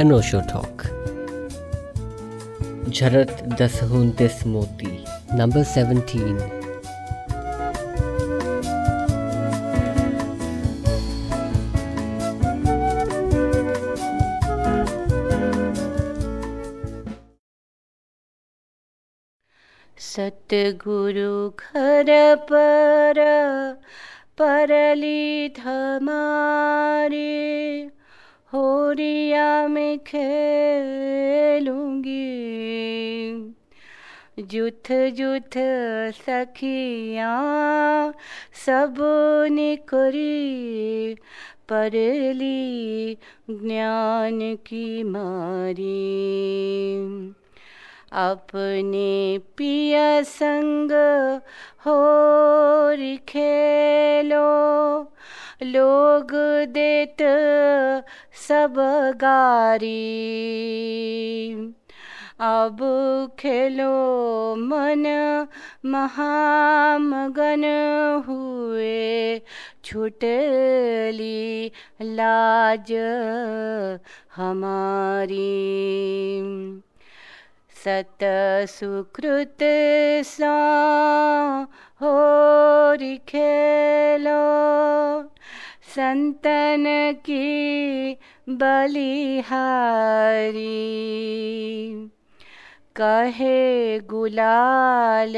अनोशो talk. झरत दस हूँ दिस मोती नंबर सेवनटीन। सतगुरु घर पर परली धमारी होरिया में खेलूँगी। जुथ जुथ सखिया सब निकरी परली ज्ञान की मारी। अपने पिय संग हो खेलो लोग देत सब गारी। अब खेलो मन महामगन हुए छुटली लाज हमारी। सत सुकृत सा हो खेलो संतन की बलिहारी कहे गुलाल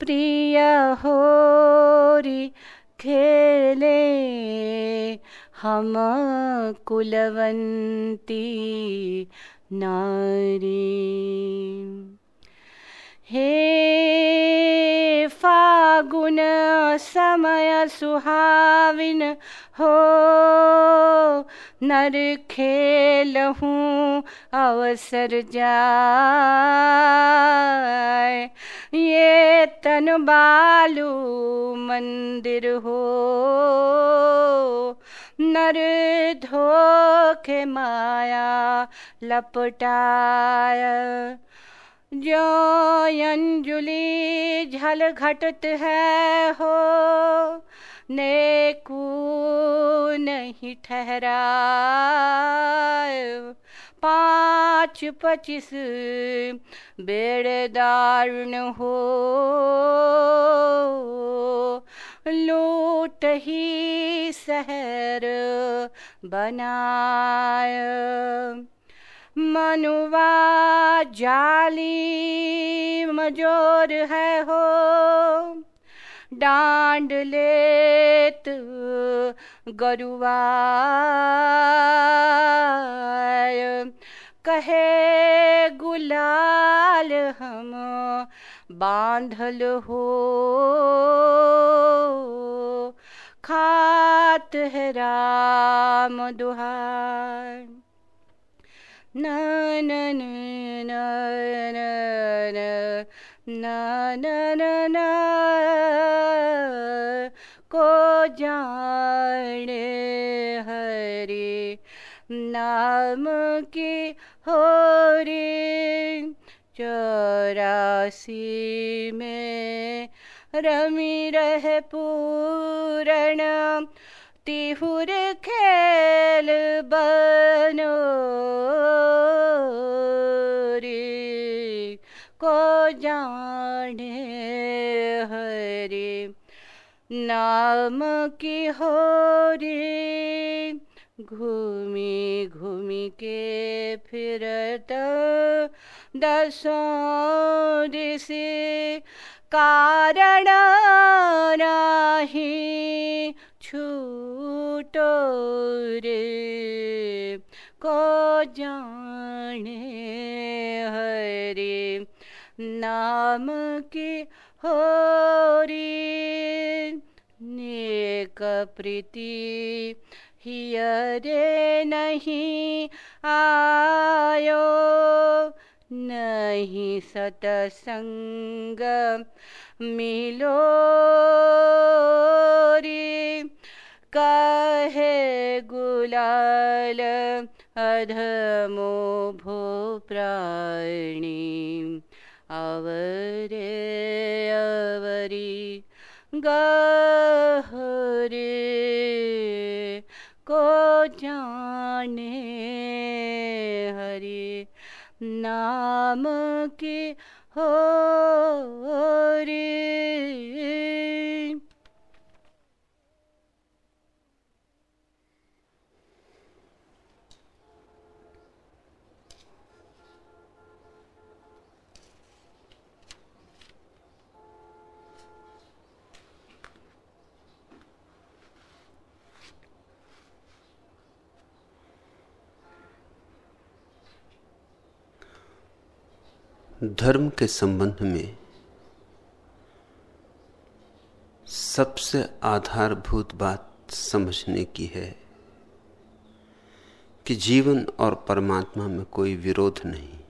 प्रिय होरी खेले हम कुलवंती नारी। हे फागुन समय सुहाविन, हो नर खेलहूँ अवसर जाए ये तन बालू मंदिर हो, नर धोखे माया लपटाया। जो अंजुली झल घटत है हो, नेकू नहीं ठहरा पाँच पच्चीस बेड़ दारुण हो, लूट ही शहर बनाय मनुवा जाली मजोर है हो। डांड लेत गरुआ कहे, गुलाल हम बांधल हो। खात है राम दुहार। न न न न न न न को जाने हरे नाम की हो रे चौरासी में रमी रह पूरण तिहुर खेल बनो। रे, को जाने हरे, नाम की हो रे। घूमी घूमी के फिरत दसों दिशे कारण नाही छूटो रे को जाने हरे नाम की हो रे नेक प्रीति हियरे नहीं आयो। नहीं सतसंग मिलो रे। कहे गुलाल अधमो भो प्राणी। अवरे अवरी गहरे को जाने नाम के हो रे। धर्म के संबंध में सबसे आधारभूत बात समझने की है कि जीवन और परमात्मा में कोई विरोध नहीं।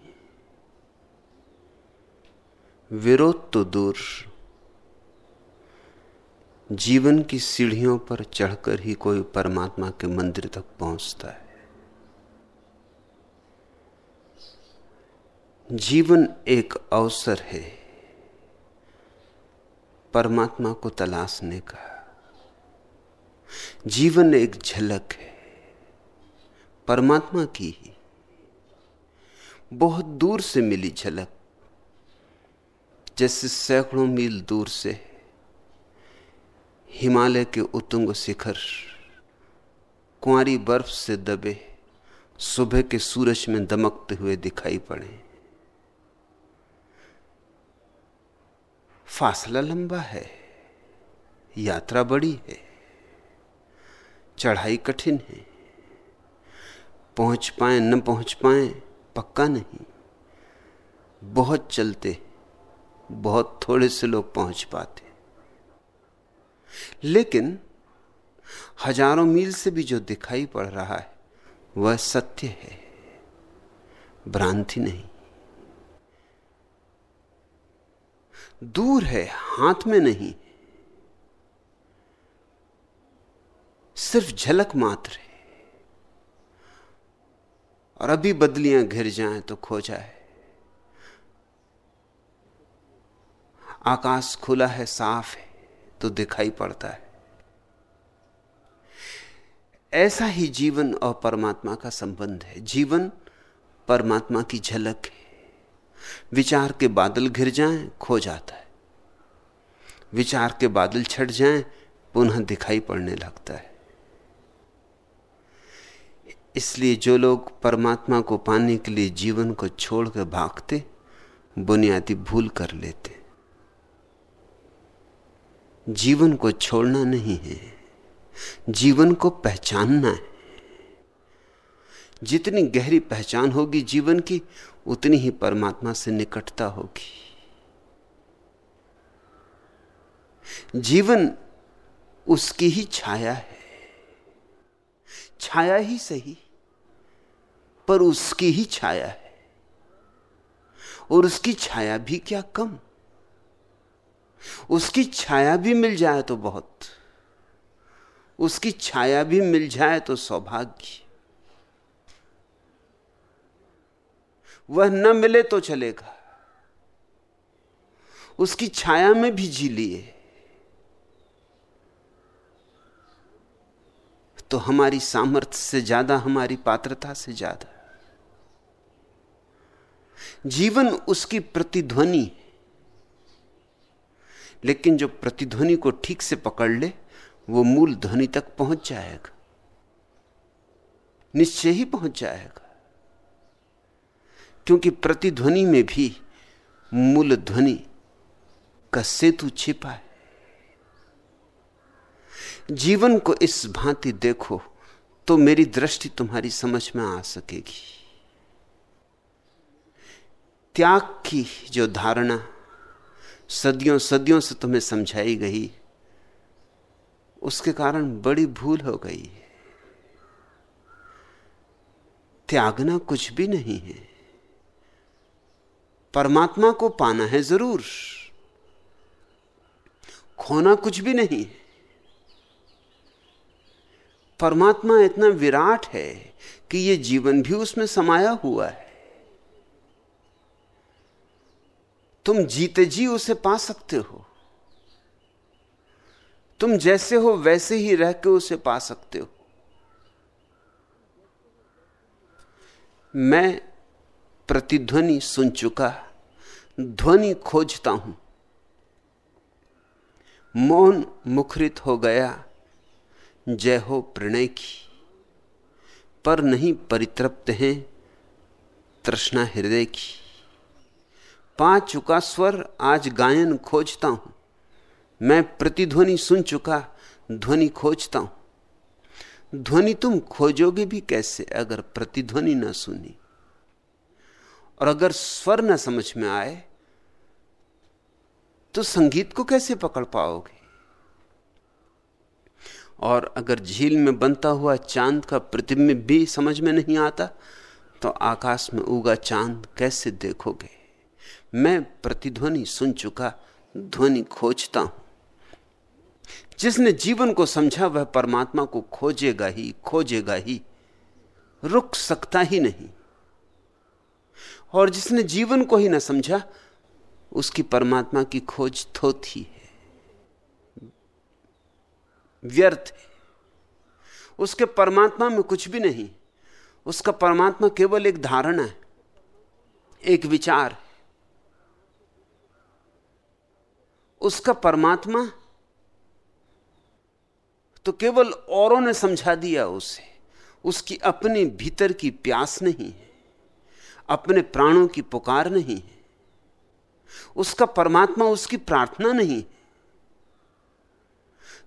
विरोध तो दूर। जीवन की सीढ़ियों पर चढ़कर ही कोई परमात्मा के मंदिर तक पहुँचता है। जीवन एक अवसर है परमात्मा को तलाशने का। जीवन एक झलक है, परमात्मा की ही। बहुत दूर से मिली झलक, जैसे सैकड़ों मील दूर से। हिमालय के उतुंग शिखर कुंवारी बर्फ़ से दबे, सुबह के सूरज में दमकते हुए दिखाई पड़े। फासला लंबा है, यात्रा बड़ी है, चढ़ाई कठिन है, पहुँच पाए, न पहुँच पाए, पक्का नहीं। बहुत चलते, बहुत थोड़े से लोग पहुँच पाते। लेकिन हज़ारों मील से भी जो दिखाई पड़ रहा है, वह सत्य है, भ्रांति नहीं। दूर है, हाथ में नहीं। सिर्फ़ झलक मात्र है। और अभी बदलियाँ घिर जाएँ तो खो जाए। आकाश खुला है, साफ़ है तो दिखाई पड़ता है। ऐसा ही जीवन और परमात्मा का संबंध है। जीवन परमात्मा की झलक है। विचार के बादल घिर जाएँ, खो जाता है। विचार के बादल छट जाएँ, पुनः दिखाई पड़ने लगता है। इसलिए जो लोग परमात्मा को पाने के लिए जीवन को छोड़कर भागते, बुनियादी भूल कर लेते। जीवन को छोड़ना नहीं है, जीवन को पहचानना है। जितनी गहरी पहचान होगी जीवन की उतनी ही परमात्मा से निकटता होगी। जीवन उसकी ही छाया है। छाया ही सही, पर उसकी ही छाया है। और उसकी छाया भी क्या कम? उसकी छाया भी मिल जाए तो बहुत, उसकी छाया भी मिल जाए तो सौभाग्य। वह न मिले तो चलेगा। उसकी छाया में भी जी लिए। तो हमारी सामर्थ्य से ज़्यादा, हमारी पात्रता से ज़्यादा। जीवन उसकी प्रतिध्वनि है। लेकिन जो प्रतिध्वनि को ठीक से पकड़ ले, वो मूल ध्वनि तक पहुँच जाएगा। निश्चय ही पहुँच जाएगा। क्योंकि प्रतिध्वनि में भी मूल ध्वनि का सेतु छिपा है। जीवन को इस भांति देखो तो मेरी दृष्टि तुम्हारी समझ में आ सकेगी। त्याग की जो धारणा सदियों सदियों से तुम्हें समझाई गई, उसके कारण बड़ी भूल हो गई है। त्यागना कुछ भी नहीं है। परमात्मा को पाना है ज़रूर। खोना कुछ भी नहीं। परमात्मा इतना विराट है कि यह जीवन भी उसमें समाया हुआ है। तुम जीते जी उसे पा सकते हो। तुम जैसे हो वैसे ही रह के उसे पा सकते हो। मैं प्रतिध्वनि सुन चुका ध्वनि खोजता हूँ। मौन मुखरित हो गया, जय हो प्रणय की। पर नहीं परितृप्त हैं तृष्णा हृदय की। पा चुका स्वर, आज गायन खोजता हूँ। मैं प्रतिध्वनि सुन चुका, ध्वनि खोजता हूँ। ध्वनि तुम खोजोगे भी कैसे, अगर प्रतिध्वनि ना सुनी? और अगर स्वर न समझ में आए तो संगीत को कैसे पकड़ पाओगे? और अगर झील में बनता हुआ चाँद का प्रतिबिंब भी समझ में नहीं आता तो आकाश में उगा चाँद कैसे देखोगे? मैं प्रतिध्वनि सुन चुका, ध्वनि खोजता हूँ। जिसने जीवन को समझा, वह परमात्मा को खोजेगा ही खोजेगा ही। रुक सकता ही नहीं। और जिसने जीवन को ही ना समझा, उसकी परमात्मा की खोज थोथी है। व्यर्थ है। उसके परमात्मा में कुछ भी नहीं, उसका परमात्मा केवल एक धारणा है, एक विचार है। उसका परमात्मा तो केवल औरों ने समझा दिया उसे, उसकी अपनी भीतर की प्यास नहीं है। अपने प्राणों की पुकार नहीं है। उसका परमात्मा उसकी प्रार्थना नहीं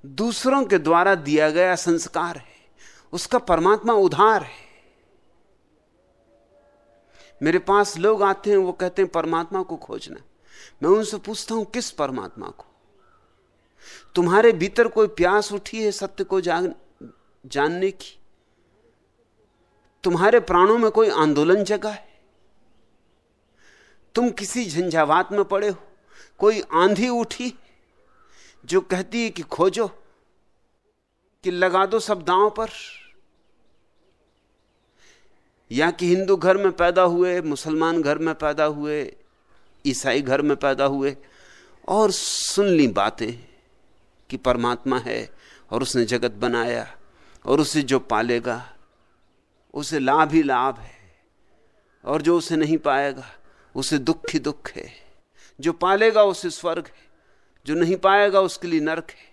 दूसरों के द्वारा दिया गया संस्कार है। उसका परमात्मा उधार है। मेरे पास लोग आते हैं, वो कहते हैं, परमात्मा को खोजना। मैं उनसे पूछता हूँ, किस परमात्मा को? तुम्हारे भीतर कोई प्यास उठी है सत्य को जान, जानने की? तुम्हारे प्राणों में कोई आंदोलन जगा है? तुम किसी झंझावात में पड़े हो? कोई आंधी उठी जो कहती है कि खोजो, कि लगा दो सब दांव पर? या कि हिंदू घर में पैदा हुए, मुसलमान घर में पैदा हुए, ईसाई घर में पैदा हुए, और सुन ली बातें कि परमात्मा है और उसने जगत बनाया और उसे जो पालेगा, उसे लाभ ही लाभ है और जो उसे नहीं पाएगा उसे दुख ही दुख है। जो पालेगा उसे स्वर्ग है। जो नहीं पाएगा उसके लिए नरक है।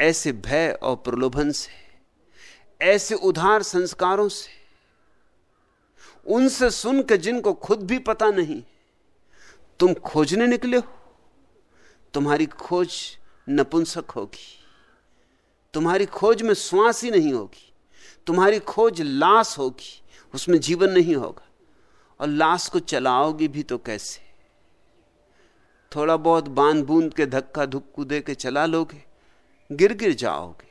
ऐसे भय और प्रलोभन से, ऐसे उधार संस्कारों से, उनसे सुन के जिनको खुद भी पता नहीं, तुम खोजने निकले हो। तुम्हारी खोज नपुंसक होगी। तुम्हारी खोज में श्वास ही नहीं होगी। तुम्हारी खोज लाश होगी। उसमें जीवन नहीं होगा। और लाश को चलाओगी भी तो कैसे? थोड़ा बहुत बाँध बूंद के धक्का धुक्कू दे के चला लोगे, गिर गिर जाओगे।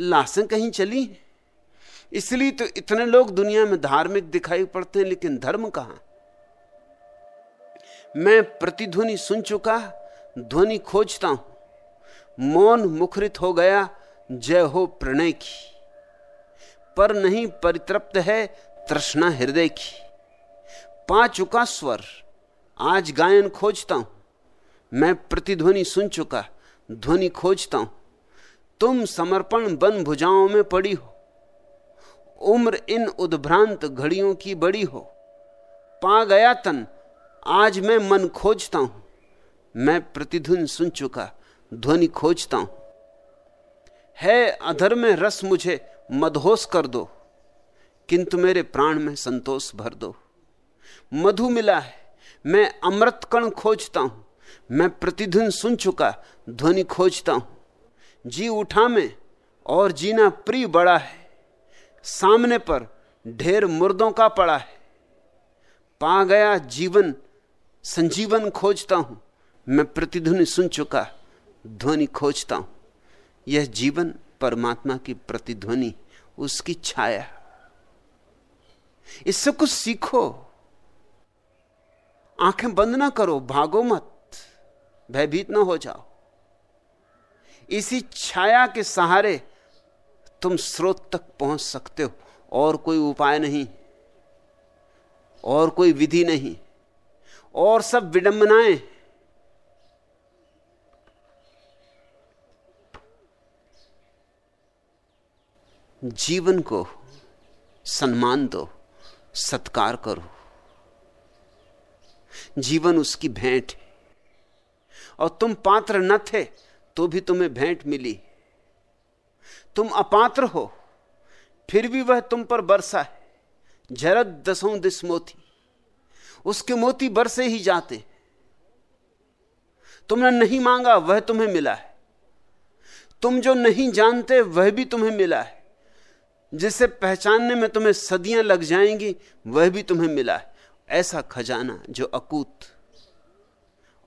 लाशें कहीं चली हैं? इसलिए तो इतने लोग दुनिया में धार्मिक दिखाई पड़ते हैं, लेकिन धर्म कहाँ? मैं प्रतिध्वनि सुन चुका, ध्वनि खोजता हूँ। मौन मुखरित हो गया, जय हो प्रणय की। पर नहीं परितृप्त है तृष्णा हृदय की। पा चुका स्वर। आज गायन खोजता हूँ। मैं प्रतिध्वनि सुन चुका, ध्वनि खोजता हूँ। तुम समर्पण बन भुजाओं में पड़ी हो। उम्र इन उद्भ्रांत घड़ियों की बड़ी हो। पा गया तन, आज मैं मन खोजता हूँ। मैं प्रतिध्वनि सुन चुका, ध्वनि खोजता हूँ। है अधर में रस मुझे मदहोश कर दो, किंतु मेरे प्राण में संतोष भर दो। मधु मिला है। मैं अमृत कण खोजता हूँ। मैं प्रतिदिन सुन चुका ध्वनि खोजता हूँ। जी उठा में और जीना प्रिय बड़ा है। सामने पर ढेर मुर्दों का पड़ा है। पा गया जीवन, संजीवन खोजता हूँ। मैं प्रतिध्वनि सुन चुका ध्वनि खोजता हूँ। यह जीवन परमात्मा की प्रतिध्वनि, उसकी छाया। इससे कुछ सीखो। आँखें बंद ना करो, भागो मत, भयभीत ना हो जाओ। इसी छाया के सहारे तुम स्रोत तक पहुँच सकते हो, और कोई उपाय नहीं, और कोई विधि नहीं, और सब विडंबनाएँ। जीवन को सम्मान दो, सत्कार करो। जीवन उसकी भेंट है। और तुम पात्र न थे तो भी तुम्हें भेंट मिली। तुम अपात्र हो, फिर भी वह तुम पर बरसा है। झरक दसों दिस मोती, उसके मोती बरसे ही जाते। तुमने नहीं मांगा, वह तुम्हें मिला है। तुम जो नहीं जानते, वह भी तुम्हें मिला है। जिसे पहचानने में तुम्हें सदियाँ लग जाएँगी, वह भी तुम्हें मिला है। ऐसा खजाना जो अकूत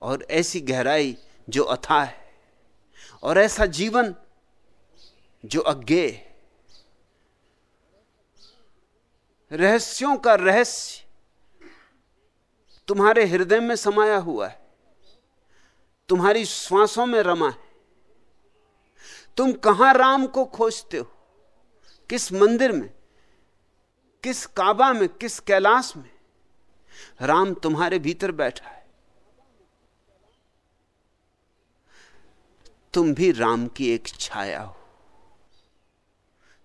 और ऐसी गहराई जो अथाह है और ऐसा जीवन जो अज्ञे रहस्यों का रहस्य तुम्हारे हृदय में समाया हुआ है। तुम्हारी श्वासों में रमा है। तुम कहाँ राम को खोजते हो? किस मंदिर में? किस काबा में? किस कैलाश में? राम तुम्हारे भीतर बैठा है। तुम भी राम की एक छाया हो।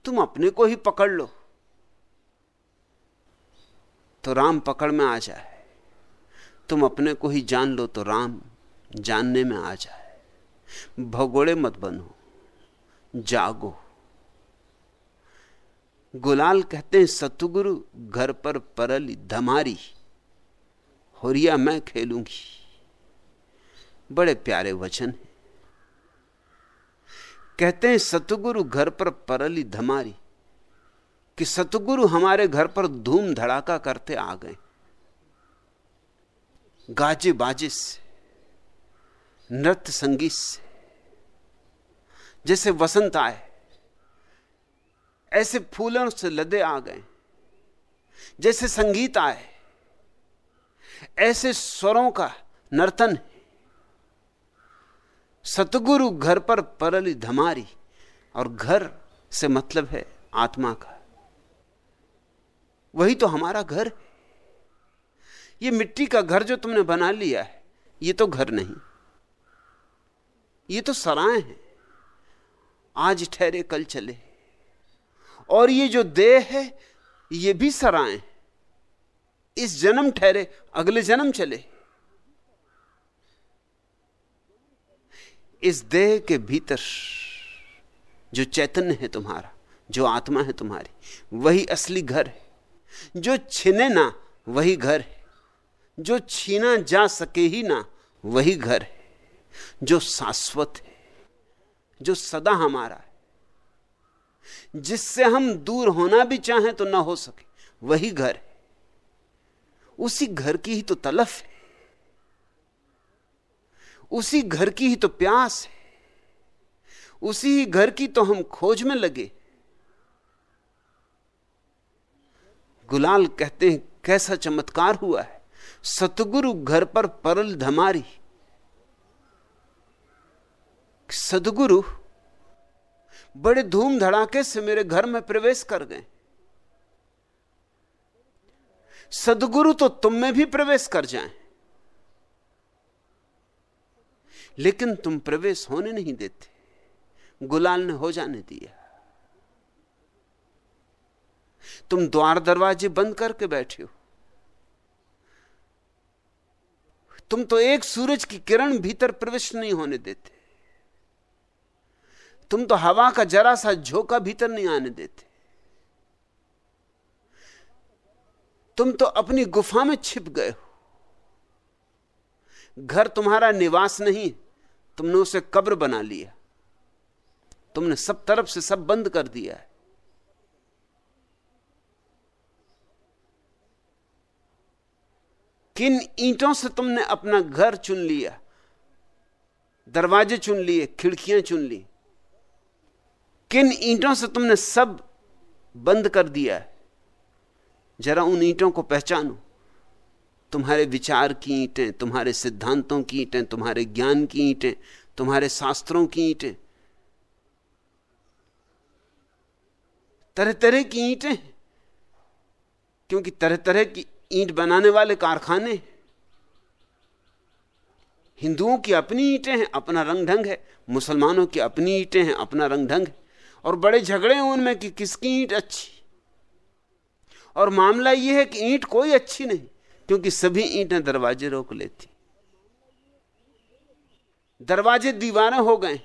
तुम अपने को ही पकड़ लो। तो राम पकड़ में आ जाए। तुम अपने को ही जान लो तो राम जानने में आ जाए। भगोड़े मत बनो, जागो। गुलाल कहते हैं, सतुगुरु घर पर परली धमारी। होरिया मैं खेलूँगी। बड़े प्यारे वचन हैं। कहते हैं, सतगुरु घर पर परली धमारी, कि सतगुरु हमारे घर पर धूम धड़ाका करते आ गए। गाजे बाजे से नृत्य संगीत से, जैसे वसंत आए, ऐसे फूलों से लदे आ गए। जैसे संगीत आए ऐसे स्वरों का नर्तन है। सतगुरु घर पर परली धमारी, और घर से मतलब है आत्मा का। वही तो हमारा घर है। ये मिट्टी का घर जो तुमने बना लिया है, ये तो घर नहीं। ये तो सराय है। आज ठहरे कल चले। और ये जो देह है, ये भी सराय इस जन्म ठहरे, अगले जन्म चले। इस देह के भीतर जो चैतन्य है तुम्हारा, जो आत्मा है तुम्हारी, वही असली घर है। जो छिने ना, वही घर है। जो छीना जा सके ही ना, वही घर है। जो शाश्वत है, जो सदा हमारा है। जिससे हम दूर होना भी चाहें तो ना हो सके, वही घर है। उसी घर की ही तो तलफ है। उसी घर की ही तो प्यास है। उसी ही घर की तो हम खोज में लगे। गुलाल कहते हैं, कैसा चमत्कार हुआ है। सतगुरु घर पर परल धमारी। सदगुरु बड़े धूम धड़ाके से मेरे घर में प्रवेश कर गए। सदगुरु तो तुम में भी प्रवेश कर जाएँ। लेकिन तुम प्रवेश होने नहीं देते। गुलाल ने हो जाने दिया। तुम द्वार दरवाजे बंद करके बैठे हो। तुम तो एक सूरज की किरण भीतर प्रवेश नहीं होने देते। तुम तो हवा का जरा सा झोंका भीतर नहीं आने देते। तुम तो अपनी गुफा में छिप गए हो। घर तुम्हारा निवास नहीं, तुमने उसे कब्र बना लिया। तुमने सब तरफ़ से सब बंद कर दिया है। किन ईंटों से तुमने अपना घर चुन लिया? दरवाजे चुन लिए, खिड़कियाँ चुन ली। किन ईंटों से तुमने सब बंद कर दिया है? जरा उन ईंटों को पहचानो। तुम्हारे विचार की ईंटें, तुम्हारे सिद्धांतों की ईंटें, तुम्हारे ज्ञान की ईंटें, तुम्हारे शास्त्रों की ईंटें। तरह तरह की ईंटें। क्योंकि तरह तरह की ईंट बनाने वाले कारखाने हिंदुओं की अपनी ईंटें हैं, अपना रंग ढंग है। मुसलमानों की अपनी ईंटें हैं, अपना रंग ढंग है। और बड़े झगड़े हैं उनमें कि किसकी ईंट अच्छी? और मामला यह है कि ईंट कोई अच्छी नहीं, क्योंकि सभी ईंटें दरवाजे रोक लेती। दरवाजे दीवारें हो गए।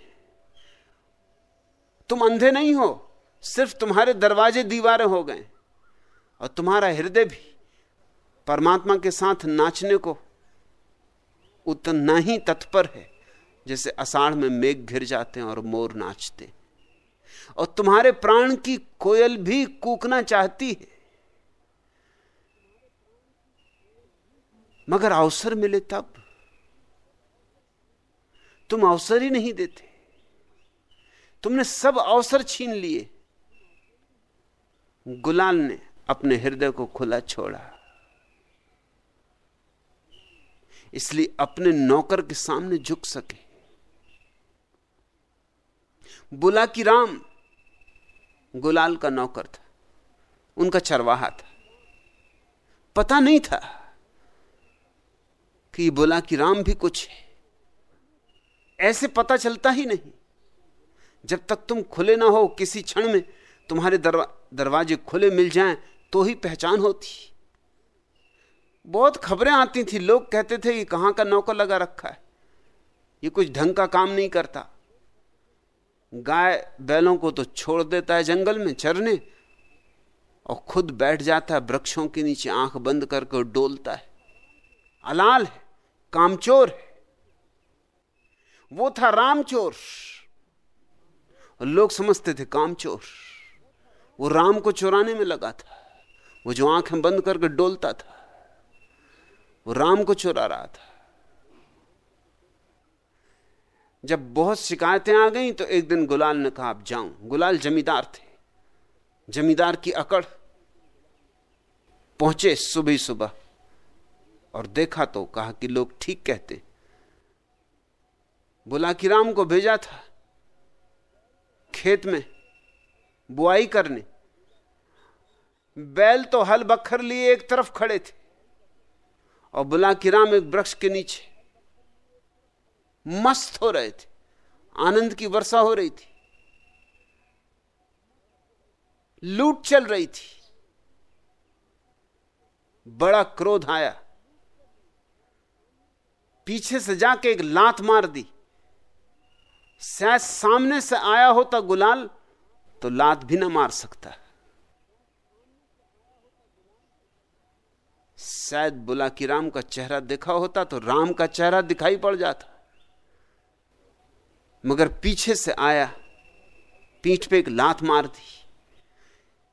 तुम अंधे नहीं हो, सिर्फ़ तुम्हारे दरवाजे दीवारें हो गए। और तुम्हारा हृदय भी परमात्मा के साथ नाचने को उतना ही तत्पर है, जैसे अषाढ़ में मेघ घिर जाते हैं और मोर नाचते और तुम्हारे प्राण की कोयल भी कूकना चाहती है। मगर अवसर मिले तब। तुम अवसर ही नहीं देते। तुमने सब अवसर छीन लिए। गुलाल ने अपने हृदय को खुला छोड़ा। इसलिए अपने नौकर के सामने झुक सके। बुला की राम, गुलाल का नौकर था। उनका चरवाहा था। पता नहीं था। कि बुला की राम भी कुछ है। ऐसे पता चलता ही नहीं। जब तक तुम खुले ना हो किसी क्षण में तुम्हारे दरवा, दरवाजे खुले मिल जाएँ तो ही पहचान होती। बहुत खबरें आती थी। लोग कहते थे कि कहाँ का नौकर लगा रखा है? ये कुछ ढंग का काम नहीं करता। गाय बैलों को तो छोड़ देता है जंगल में चरने और खुद बैठ जाता है वृक्षों के नीचे आँख बंद करके डोलता है। अलाल है, कामचोर है। वो था रामचोर। लोग समझते थे कामचोर। वो राम को चुराने में लगा था। वो जो आँखें बंद करके डोलता था, वो राम को चुरा रहा था। जब बहुत शिकायतें आ गई तो एक दिन गुलाल ने कहा, आप जाऊँ गुलाल जमींदार थे। जमींदार की अकड़। पहुँचे सुबह सुबह और देखा तो कहा कि लोग ठीक कहते। बुला कि राम को भेजा था खेत में बुआई करने। बैल तो हल बखर लिए एक तरफ़ खड़े थे और बुला कि राम एक वृक्ष के नीचे मस्त हो रहे थे, आनंद की वर्षा हो रही थी, लूट चल रही थी। बड़ा क्रोध आया। पीछे से जाके एक लात मार दी। शायद सामने से आया होता गुलाल तो लात भी ना मार सकता। शायद बुला कि राम का चेहरा देखा होता तो राम का चेहरा दिखाई पड़ जाता। मगर पीछे से आया, पीठ पे एक लात मार दी।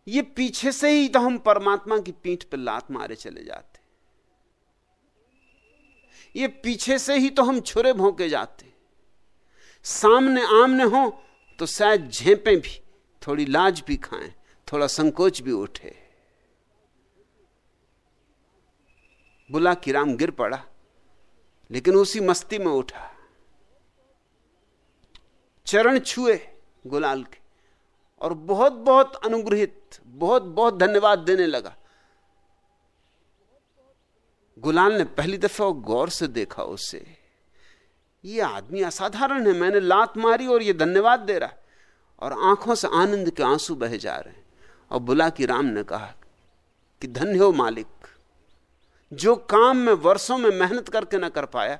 ये पीछे से ही तो हम परमात्मा की पीठ पे लात मारे चले जाते। ये पीछे से ही तो हम छुरे भोंके जाते सामने आमने हो तो शायद झेपे भी, थोड़ी लाज भी खाएँ, थोड़ा संकोच भी उठे। बुला कि राम गिर पड़ा, लेकिन उसी मस्ती में उठा। चरण छुए गुलाल के, और बहुत बहुत अनुग्रहित बहुत बहुत धन्यवाद देने लगा। गुलाल ने पहली दफ़ा गौर से देखा उसे। ये आदमी असाधारण है, मैंने लात मारी और ये धन्यवाद दे रहा है। और आँखों से आनंद के आँसू बहे जा रहे हैं। और बुला की राम ने कहा कि धन्य हो मालिक, जो काम में वर्षों में मेहनत करके ना कर पाया,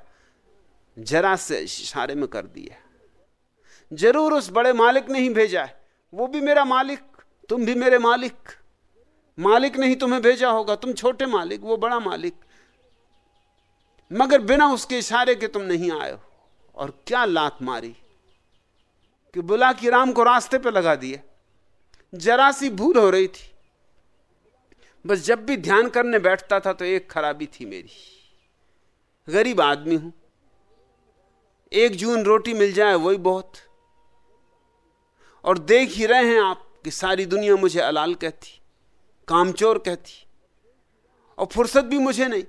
जरा से इशारे में कर दिया। ज़रूर उस बड़े मालिक ने ही भेजा है। वो भी मेरा मालिक, तुम भी मेरे मालिक। मालिक ने ही तुम्हें भेजा होगा, तुम छोटे मालिक, वो बड़ा मालिक। मगर बिना उसके इशारे के तुम नहीं आए हो। और क्या लात मारी कि बुला कि राम को रास्ते पे लगा दिया जरा सी भूल हो रही थी। बस जब भी ध्यान करने बैठता था तो एक खराबी थी मेरी। गरीब आदमी हूँ। एक जून रोटी मिल जाए वही बहुत। और देख ही रहे हैं आप कि सारी दुनिया मुझे अलाल कहती, कामचोर कहती, और फुर्सत भी मुझे नहीं।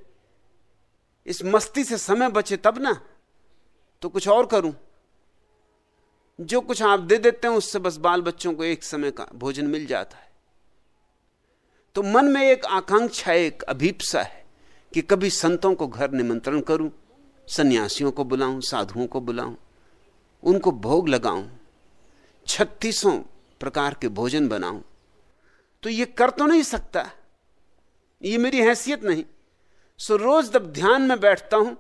इस मस्ती से समय बचे तब ना तो कुछ और करूँ। जो कुछ आप दे देते हैं, उससे बस बाल बच्चों को एक समय का भोजन मिल जाता है। तो मन में एक आकांक्षा, एक अभीपसा है कि कभी संतों को घर निमंत्रण करूँ, सन्यासियों को बुलाऊं, साधुओं को बुलाऊं, उनको भोग लगाऊँ, छत्तीसों प्रकार के भोजन बनाऊँ। तो ये कर तो नहीं सकता। ये मेरी हैसियत नहीं। सो रोज जब ध्यान में बैठता हूँ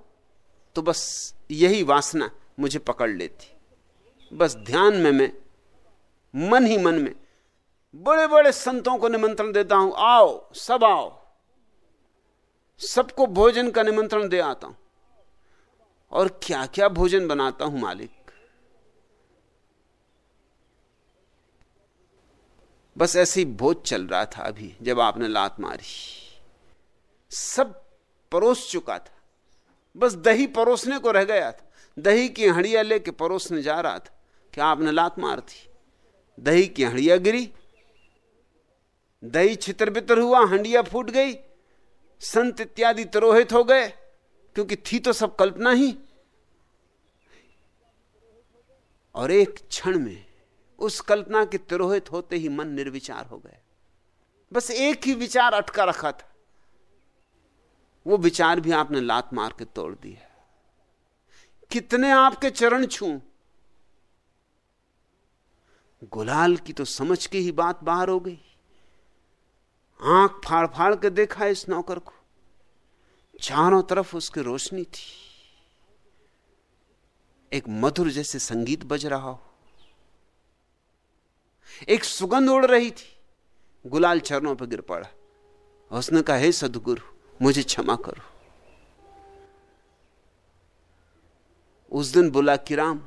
तो बस यही वासना मुझे पकड़ लेती। बस ध्यान में मैं, मन ही मन में बड़े बड़े संतों को निमंत्रण देता हूँ, आओ, सब आओ। सबको भोजन का निमंत्रण दे आता हूँ। और क्या क्या भोजन बनाता हूँ, मालिक? बस ऐसे ही भोज चल रहा था अभी, जब आपने लात मारी। सब परोस चुका था। बस दही परोसने को रह गया था। दही की हड़िया लेके परोसने जा रहा था कि आपने लात मार थी दही की हड़िया गिरी। दही छितर बितर हुआ, हंडिया फूट गई। संत इत्यादि तिरोहित हो गए, क्योंकि थी तो सब कल्पना ही। और एक क्षण में उस कल्पना के तिरोहित होते ही मन निर्विचार हो गए। बस एक ही विचार अटका रखा था। वो विचार भी आपने लात मार के तोड़ दिया कितने आपके चरण छू। गुलाल की तो समझ के ही बात बाहर हो गई। आँख फाड़ फाड़ के देखा इस नौकर को। चारों तरफ़ उसकी रोशनी थी। एक मधुर जैसे संगीत बज रहा हो। एक सुगंध उड़ रही थी। गुलाल चरणों पर गिर पड़ा। उसने कहा, हे सदगुरु मुझे क्षमा करो। उस दिन बुला किराम,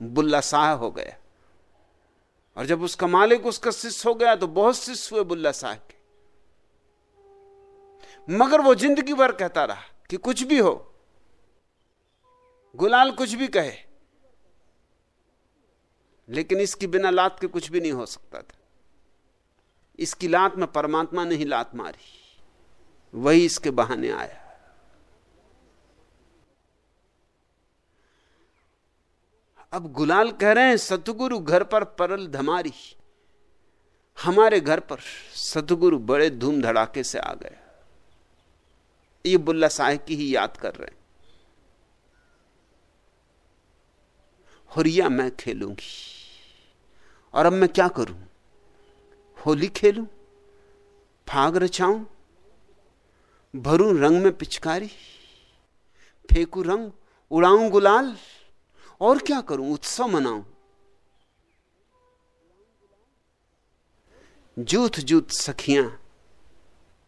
बुल्ला शाह हो गया। और जब उसका मालिक, उसका शिष्य हो गया तो बहुत शिष्य हुए बुल्ला शाह के। मगर वो ज़िंदगी भर कहता रहा कि कुछ भी हो, गुलाल कुछ भी कहे, लेकिन इसकी बिना लात के कुछ भी नहीं हो सकता था। इसकी लात में परमात्मा ने ही लात मारी। वही इसके बहाने आया। अब गुलाल कह रहे हैं, सतगुरु घर पर परल धमारी। हमारे घर पर सतगुरु बड़े धूम धड़ाके से आ गए। ये बुल्ला साहेब की ही याद कर रहे हैं। होरिया मैं खेलूँगी। और अब मैं क्या करूँ? होली खेलूं? फाग रचाऊं? भरूं रंग में पिचकारी, फेंकू रंग, उड़ाऊं गुलाल, और क्या करूँ, उत्सव मनाऊं। जूथ जूथ सखियाँ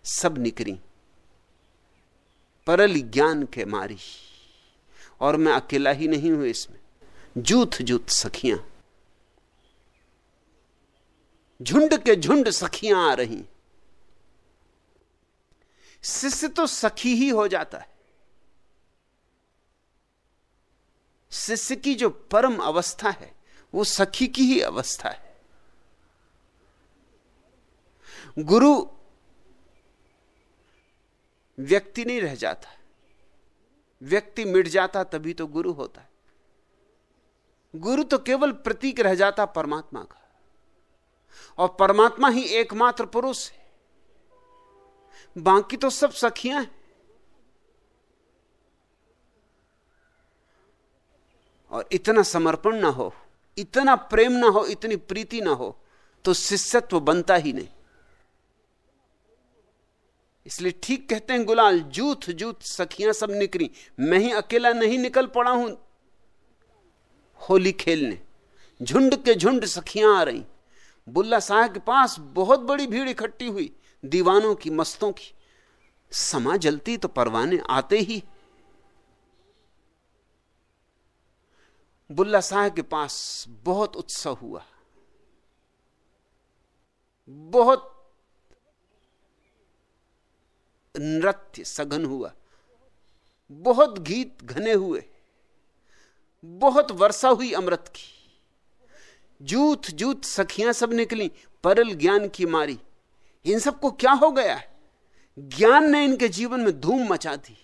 सब निकरी, परल ज्ञान के मारी, और मैं अकेला ही नहीं हूँ इसमें। जूथ जूथ सखियाँ, झुंड के झुंड सखियाँ आ रही। शिष्य तो सखी ही हो जाता है। शिष्य की जो परम अवस्था है, वो सखी की ही अवस्था है। गुरु व्यक्ति नहीं रह जाता। व्यक्ति मिट जाता तभी तो गुरु होता है। गुरु तो केवल प्रतीक रह जाता परमात्मा का। और परमात्मा ही एकमात्र पुरुष है। बाकी तो सब सखियाँ हैं। और इतना समर्पण ना हो, इतना प्रेम ना हो, इतनी प्रीति ना हो तो शिष्यत्व बनता ही नहीं। इसलिए ठीक कहते हैं गुलाल जूथ जूथ सखियाँ सब निकली मैं ही अकेला नहीं निकल पड़ा हूँ। होली खेलने, झुंड के झुंड सखियाँ आ रही। बुल्ला साहब के पास बहुत बड़ी भीड़ इकट्ठी हुई। दीवानों की, मस्तों की। समा जलती तो परवाने आते ही। बुल्ला साहब के पास बहुत उत्सव हुआ। बहुत नृत्य सघन हुआ। बहुत गीत घने हुए। बहुत वर्षा हुई अमृत की। जूथ जूथ सखियाँ सब निकली, परल ज्ञान की मारी। इन सबको क्या हो गया? है ज्ञान ने इनके जीवन में धूम मचा दी।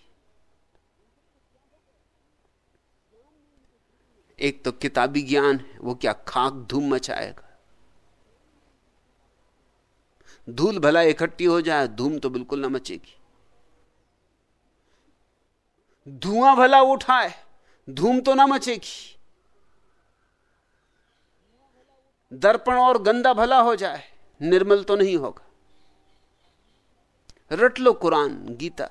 एक तो किताबी ज्ञान है, वो क्या खाक धूम मचाएगा? धूल भला इकट्ठी हो जाए, धूम तो बिल्कुल ना मचेगी। धुआँ भला उठाए, धूम तो ना मचेगी। दर्पण और गंदा भला हो जाए, निर्मल तो नहीं होगा। रट लो कुरान, गीता।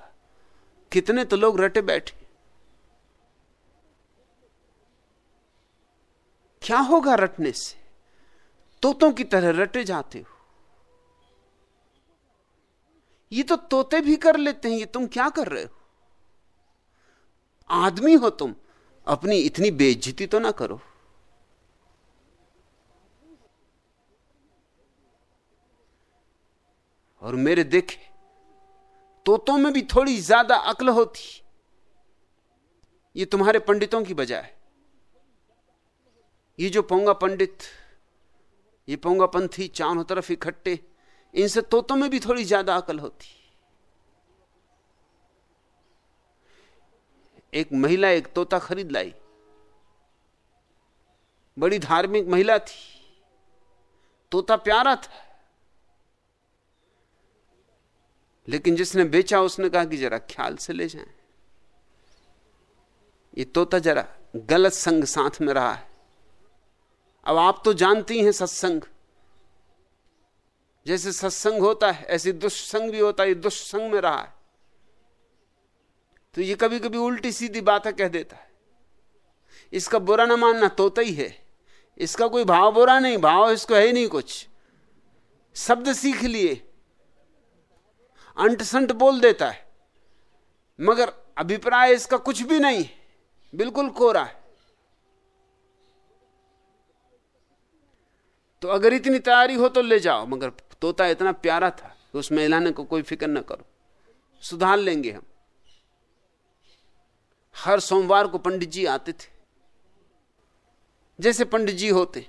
कितने तो लोग रटे बैठे। क्या होगा रटने से? तोतों की तरह रटे जाते हो। ये तो तोते भी कर लेते हैं, ये तुम क्या कर रहे हो? आदमी हो तुम, अपनी इतनी बेइज्जती तो ना करो। और मेरे देखे तोतों में भी थोड़ी ज़्यादा अक्ल होती। ये तुम्हारे पंडितों की बजाय। ये जो पोंगा पंडित, ये पोंगा पंथी चारों तरफ़ इकट्ठे, इनसे तोतों में भी थोड़ी ज़्यादा अकल होती। एक महिला एक तोता खरीद लाई। बड़ी धार्मिक महिला थी। तोता प्यारा था। लेकिन जिसने बेचा, उसने कहा कि जरा ख्याल से ले जाएँ। ये तोता जरा गलत संग साथ में रहा है। अब आप तो जानती हैं सत्संग। जैसे सत्संग होता है, ऐसे दुष्संग भी होता है दुष्संग में रहा है। तो ये कभी कभी उल्टी सीधी बातें कह देता है। इसका बुरा ना मानना तोता ही है। इसका कोई भाव बुरा नहीं, भाव इसको है ही नहीं कुछ। शब्द सीख लिए। अंट संट बोल देता है। मगर अभिप्राय इसका कुछ भी नहीं, बिल्कुल कोरा है। तो अगर इतनी तैयारी हो तो ले जाओ, मगर तोता इतना प्यारा था कि उस महिला को कोई फ़िक्र ना करो। सुधार लेंगे हम। हर सोमवार को पंडित जी आते थे। जैसे पंडित जी होते,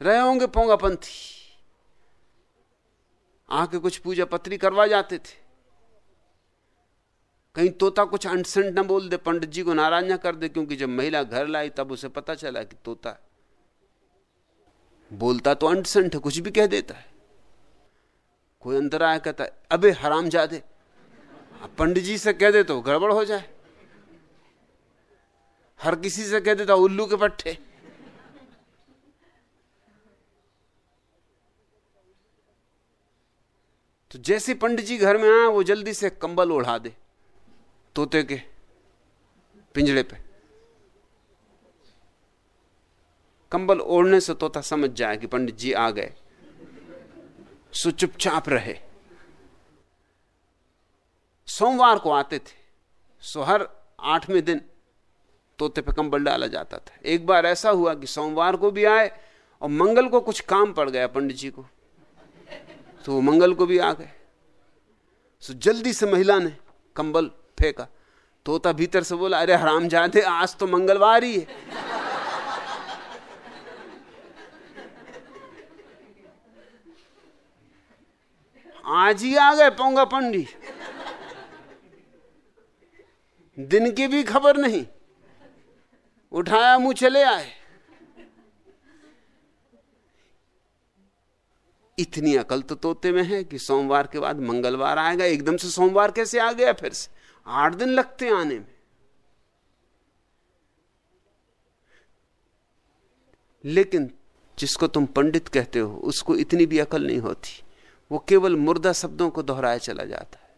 रहे होंगे पोंगा पंथी आके कुछ पूजा पत्री करवा जाते थे। कहीं तोता कुछ अंटसंट ना बोल दे, पंडित जी को नाराज़ ना कर दे, क्योंकि जब महिला घर लाई, तब उसे पता चला कि तोता बोलता तो अंटसंट है, कुछ भी कह देता है। कोई अंतर आया, कहता है, अबे, हराम जादे पंडित जी से कह दे तो गड़बड़ हो जाए। हर किसी से कह देता उल्लू के पट्टे। तो जैसे पंडित जी घर में आए वो जल्दी से कंबल ओढ़ा दे, तोते के पिंजड़े पे। कंबल ओढ़ने से तोता समझ जाए कि पंडित जी आ गए। सो चुपचाप रहे। सोमवार को आते थे। सो हर आठवें दिन तोते पे कंबल डाला जाता था। एक बार ऐसा हुआ कि सोमवार को भी आए और मंगल को कुछ काम पड़ गया पंडित जी को। तो वो मंगल को भी आ गए। सो जल्दी से महिला ने कंबल फेंका। तोता भीतर से बोला, अरे हराम जाते, आज तो मंगलवार ही है। आज ही आ गए पोंगा पंडी। दिन की भी खबर नहीं। उठाया मुँह, चले आए। इतनी अकल तो तोते में है कि सोमवार के बाद मंगलवार आएगा, एकदम से सोमवार कैसे आ गया फिर से? आठ दिन लगते आने में। लेकिन जिसको तुम पंडित कहते हो, उसको इतनी भी अकल नहीं होती। वो केवल मुर्दा शब्दों को दोहराया चला जाता है।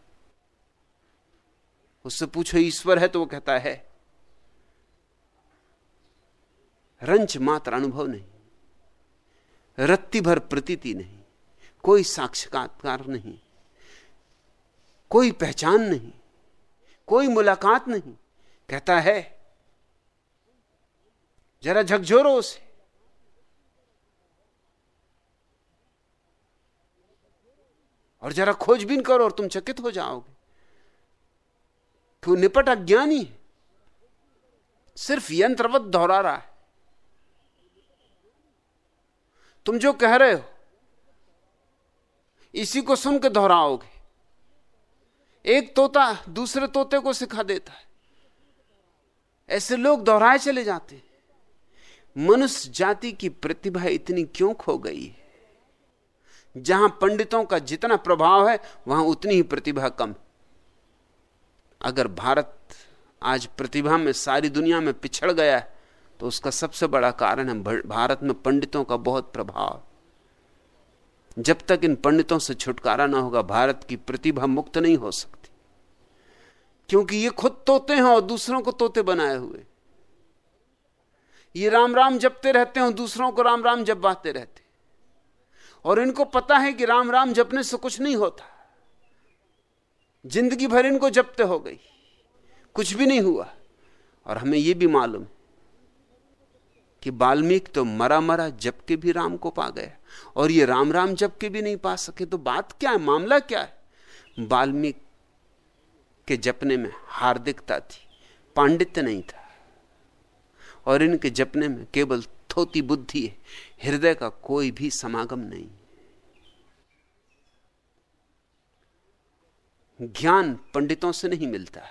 उससे पूछो, ईश्वर है? तो वो कहता है, रंच मात्र अनुभव नहीं, रत्ती भर प्रतीति नहीं। कोई साक्षात्कार नहीं, कोई पहचान नहीं, कोई मुलाकात नहीं। कहता है, जरा झकझोरो उसे। और जरा खोजबीन करो और तुम चकित हो जाओगे। क्यों, निपट अज्ञानी है। सिर्फ़ यंत्रवत दोहरा रहा है। तुम जो कह रहे हो इसी को सुन के दोहराओगे। एक तोता दूसरे तोते को सिखा देता है। ऐसे लोग दोहराए चले जाते हैं। मनुष्य जाति की प्रतिभा इतनी क्यों खो गई है? जहाँ पंडितों का जितना प्रभाव है, वहाँ उतनी ही प्रतिभा कम। अगर भारत आज प्रतिभा में सारी दुनिया में पिछड़ गया है तो उसका सबसे बड़ा कारण है, भारत में पंडितों का बहुत प्रभाव। जब तक इन पंडितों से छुटकारा ना होगा, भारत की प्रतिभा मुक्त नहीं हो सकती। क्योंकि ये खुद तोते हैं और दूसरों को तोते बनाए हुए। ये राम राम जपते रहते हैं दूसरों को राम राम जपवाते रहते और इनको पता है कि राम राम जपने से कुछ नहीं होता। ज़िंदगी भर इनको जपते हो गई। कुछ भी नहीं हुआ। और हमें यह भी मालूम कि वाल्मीकि तो मरा मरा जब के भी राम को पा गया और ये राम राम जब के भी नहीं पा सके तो बात क्या है? मामला क्या है? बाल्मीक के जपने में हार्दिकता थी, पांडित्य नहीं था। और इनके जपने में केवल थोती बुद्धि है, हृदय का कोई भी समागम नहीं। ज्ञान पंडितों से नहीं मिलता।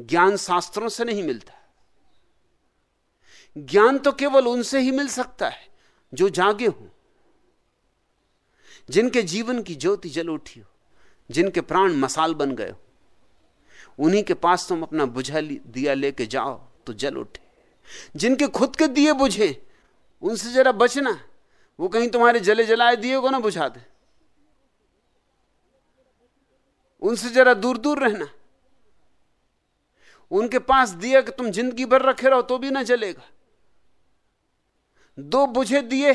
ज्ञान शास्त्रों से नहीं मिलता। ज्ञान तो केवल उनसे ही मिल सकता है, जो जागे हो। जिनके जीवन की ज्योति जल उठी हो, जिनके प्राण मसाल बन गए हो, उन्हीं के पास तुम अपना बुझा दिया लेके जाओ तो जल उठे। जिनके खुद के दिए बुझे, उनसे जरा बचना, वो कहीं तुम्हारे जले जलाए दिए को ना बुझा दे। उनसे जरा दूर दूर रहना। उनके पास दिया कि तुम ज़िंदगी भर रखे रहो तो भी ना जलेगा। दो बुझे दिए,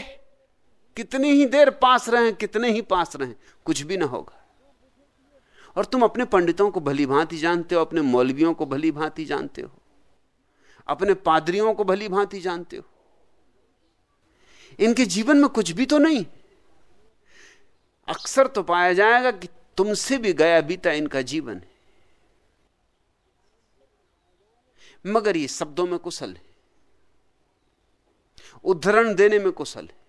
कितनी ही देर पास रहे, कितने ही पास रहे, कुछ भी ना होगा। और तुम अपने पंडितों को भली भांति जानते हो, अपने मौलवियों को भली भांति जानते हो, अपने पादरियों को भली भांति जानते हो। इनके जीवन में कुछ भी तो नहीं। अक्सर तो पाया जाएगा कि तुमसे भी गया बीता इनका जीवन है। मगर ये शब्दों में कुशल है। उद्धरण देने में कुशल है।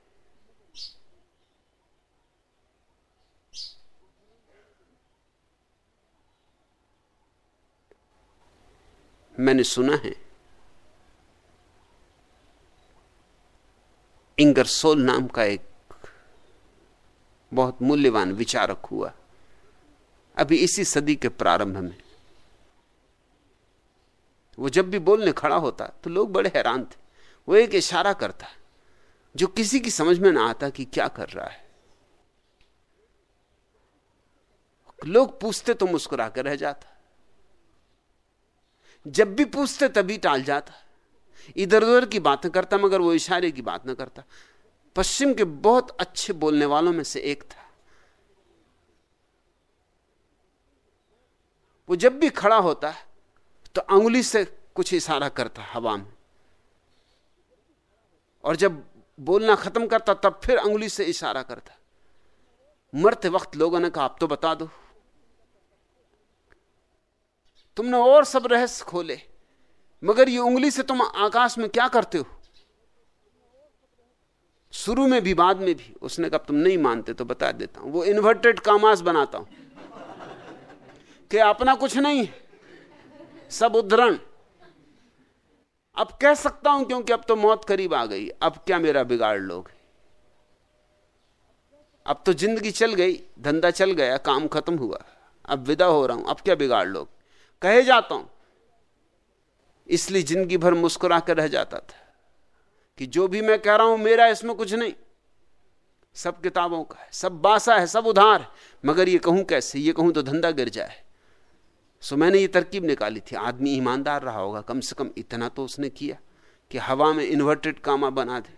मैंने सुना है इंगरसोल नाम का एक बहुत मूल्यवान विचारक हुआ। अभी इसी सदी के प्रारंभ में। वो जब भी बोलने खड़ा होता तो लोग बड़े हैरान थे। वो एक इशारा करता है, जो किसी की समझ में ना आता कि क्या कर रहा है। लोग पूछते तो मुस्कुरा कर रह जाता। जब भी पूछते तभी टाल जाता। इधर उधर की बात बातें करता, मगर वो इशारे की बात ना करता। पश्चिम के बहुत अच्छे बोलने वालों में से एक था। वो जब भी खड़ा होता है तो अंगुली से कुछ इशारा करता, हवा में। और जब बोलना खत्म करता, तब फिर अंगुली से इशारा करता। मरते वक्त लोगों ने कहा, आप तो बता दो। तुमने और सब रहस्य खोले, मगर ये उंगली से तुम आकाश में क्या करते हो? शुरू में भी, बाद में भी, उसने कहा, तुम नहीं मानते तो बता देता हूँ। वो इन्वर्टेड कामास बनाता हूँ, कि अपना कुछ नहीं सब उद्धरण। अब कह सकता हूँ क्योंकि अब तो मौत करीब आ गई, अब क्या मेरा बिगाड़ लोग? अब तो ज़िंदगी चल गई, धंधा चल गया, काम खत्म हुआ, अब विदा हो रहा हूँ, अब क्या बिगाड़ लोग? कहे जाता हूँ। इसलिए ज़िंदगी भर मुस्कुरा कर रह जाता था कि जो भी मैं कह रहा हूँ मेरा इसमें कुछ नहीं। सब किताबों का है, सब बासा है, सब उधार है, मगर ये कहूँ कैसे? ये कहूँ तो धंधा गिर जाए। सो मैंने ये तरकीब निकाली थी। आदमी ईमानदार रहा होगा। कम से कम इतना तो उसने किया कि हवा में इन्वर्टेड कामा बना दे।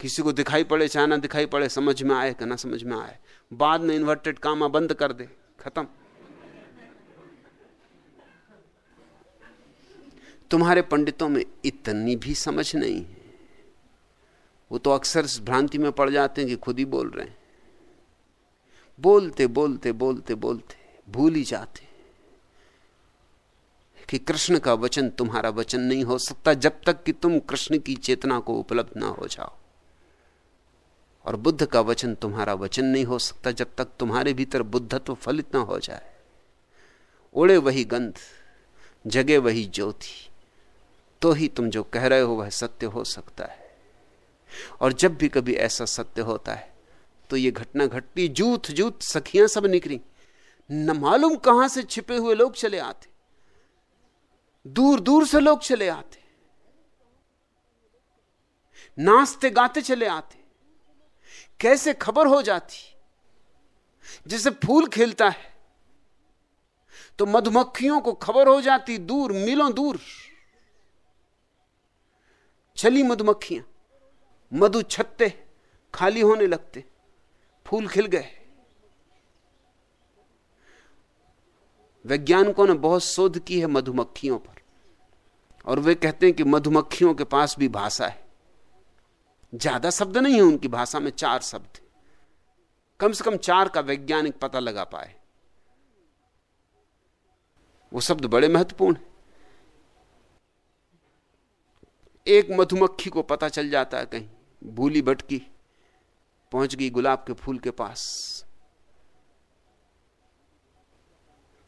किसी को दिखाई पड़े, चाहे ना दिखाई पड़े, समझ में आए कि ना समझ में आए। बाद में इन्वर्टेड कामा बंद कर दे। खत्म। तुम्हारे पंडितों में इतनी भी समझ नहीं है। वो तो अक्सर भ्रांति में पड़ जाते हैं कि खुद ही बोल रहे हैं। बोलते बोलते बोलते बोलते। भूल ही जाते कि कृष्ण का वचन तुम्हारा वचन नहीं हो सकता जब तक कि तुम कृष्ण की चेतना को उपलब्ध ना हो जाओ। और बुद्ध का वचन तुम्हारा वचन नहीं हो सकता जब तक तुम्हारे भीतर बुद्धत्व फलित ना हो जाए। उड़े वही गंध, जगे वही ज्योति तो ही तुम जो कह रहे हो वह सत्य हो सकता है। और जब भी कभी ऐसा सत्य होता है तो ये घटना घटती जूथ जूथ सखियाँ सब निकली न मालूम कहाँ से छिपे हुए लोग चले आते, दूर दूर से लोग चले आते, नाचते गाते चले आते। कैसे खबर हो जाती, जैसे फूल खिलता है तो मधुमक्खियों को खबर हो जाती दूर, मीलों दूर। चली मधुमक्खियाँ, मधु छत्ते खाली होने लगते, फूल खिल गए। वैज्ञानिकों ने बहुत शोध की है मधुमक्खियों पर। और वे कहते हैं कि मधुमक्खियों के पास भी भाषा है। ज़्यादा शब्द नहीं है उनकी भाषा में, चार शब्द कम से कम चार का वैज्ञानिक पता लगा पाए। वो शब्द बड़े महत्वपूर्ण हैं। एक मधुमक्खी को पता चल जाता है कहीं, भूली भटकी, पहुँच गई गुलाब के फूल के पास।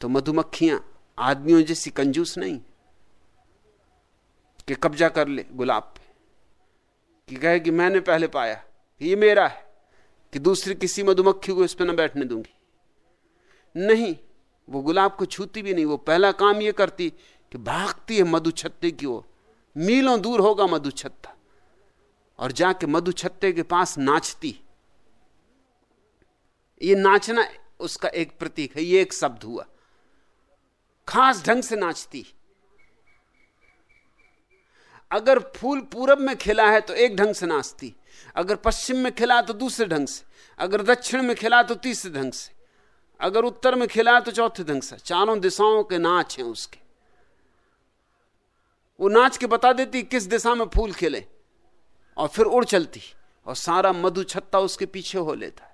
तो मधुमक्खियाँ आदमियों जैसी कंजूस नहीं। कि कब्जा कर ले गुलाब पे। कि कहे कि मैंने पहले पाया, ये मेरा है, कि दूसरी किसी मधुमक्खी को इस पर न बैठने दूँगी। नहीं, वो गुलाब को छूती भी नहीं, वो पहला काम ये करती कि भागती है मधु छत्ते की ओर। मीलों दूर होगा मधु छत्ता और जाके मधु छत्ते के पास नाचती। ये नाचना उसका एक प्रतीक है, ये एक शब्द हुआ। खास ढंग से नाचती। अगर फूल पूरब में खिला है तो एक ढंग से नाचती। अगर पश्चिम में खिला तो दूसरे ढंग से। अगर दक्षिण में खिला तो तीसरे ढंग से। अगर उत्तर में खिला तो चौथे ढंग से। चारों दिशाओं के नाच हैं उसके। वो नाच के बता देती किस दिशा में फूल खिले। और फिर उड़ चलती। और सारा मधु छत्ता उसके पीछे हो लेता।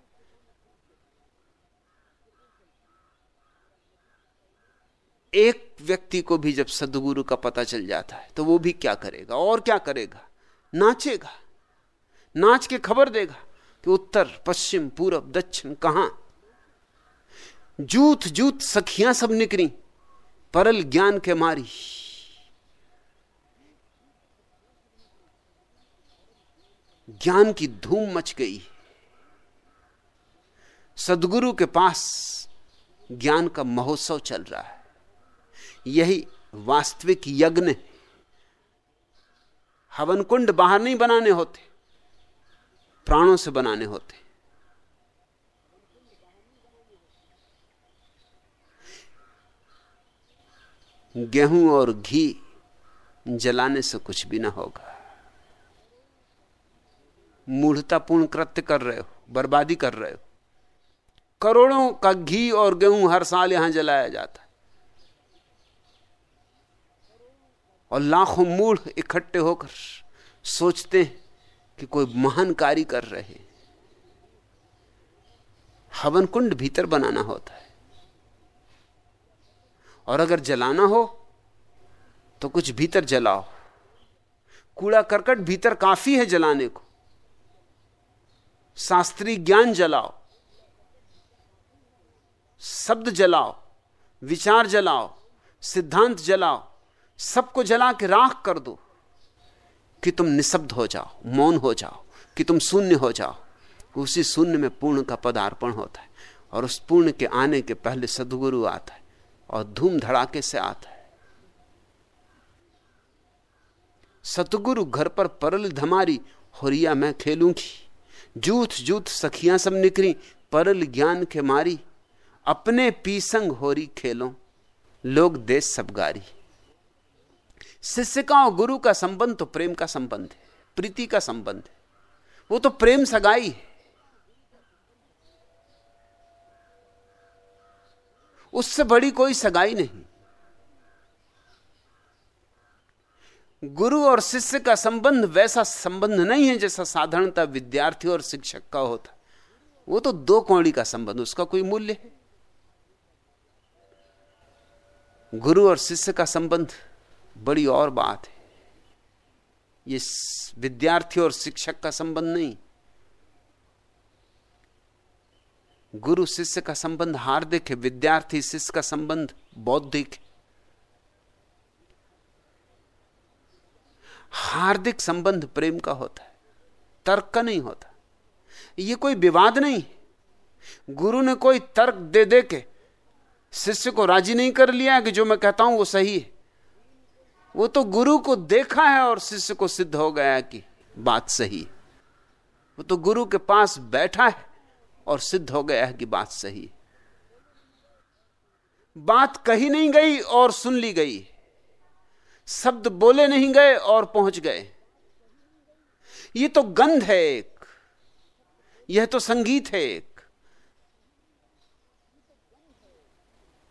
एक व्यक्ति को भी जब सदगुरु का पता चल जाता है तो वो भी क्या करेगा? और क्या करेगा? नाचेगा। नाच के खबर देगा कि उत्तर, पश्चिम, पूरब, दक्षिण कहाँ? जूथ जूथ सखियाँ सब निकली परल ज्ञान के मारी। ज्ञान की धूम मच गई। सदगुरु के पास ज्ञान का महोत्सव चल रहा है। यही वास्तविक यज्ञ। हवन कुंड बाहर नहीं बनाने होते, प्राणों से बनाने होते। गेहूँ और घी जलाने से कुछ भी ना होगा। मूढ़तापूर्ण कृत्य कर रहे हो, बर्बादी कर रहे हो। करोड़ों का घी और गेहूँ हर साल यहाँ जलाया जाता है। और लाखों मूढ़ इकट्ठे होकर सोचते हैं कि कोई महान कार्य कर रहे हवन कुंड भीतर बनाना होता है। और अगर जलाना हो तो कुछ भीतर जलाओ। कूड़ा करकट भीतर काफ़ी है जलाने को। शास्त्रीय ज्ञान जलाओ। शब्द जलाओ। विचार जलाओ। सिद्धांत जलाओ। सबको जला के राख कर दो कि तुम निशब्द हो जाओ, मौन हो जाओ, कि तुम शून्य हो जाओ। उसी शून्य में पूर्ण का पदार्पण होता है और उस पूर्ण के आने के पहले सदगुरु आता है और धूम धड़ाके से आता है। सतगुरु घर पर परल धमारी, होरिया मैं खेलूँगी। जूथ जूथ सखियाँ सब निकली परल ज्ञान के मारी। अपने पीसंग होरी खेलो, लोग देश सब गारी। शिष्य का और गुरु का संबंध तो प्रेम का संबंध है, प्रीति का संबंध है। वो तो प्रेम सगाई है। उससे बड़ी कोई सगाई नहीं। गुरु और शिष्य का संबंध वैसा संबंध नहीं है जैसा साधारणता विद्यार्थी और शिक्षक का होता। वो तो दो कौड़ी का संबंध, उसका कोई मूल्य है। गुरु और शिष्य का संबंध बड़ी और बात है। ये विद्यार्थी और शिक्षक का संबंध नहीं। गुरु शिष्य का संबंध हार्दिक है, विद्यार्थी शिष्य का संबंध बौद्धिक है। हार्दिक संबंध प्रेम का होता है, तर्क का नहीं होता। ये कोई विवाद नहीं गुरु ने कोई तर्क दे दे के शिष्य को राज़ी नहीं कर लिया कि जो मैं कहता हूँ वो सही है। वो तो गुरु को देखा है और शिष्य को सिद्ध हो गया कि बात सही है। वो तो गुरु के पास बैठा है और सिद्ध हो गया है कि बात सही है। बात कही नहीं गई और सुन ली गई। शब्द बोले नहीं गए और पहुँच गए। ये तो गंध है एक। यह तो संगीत है एक।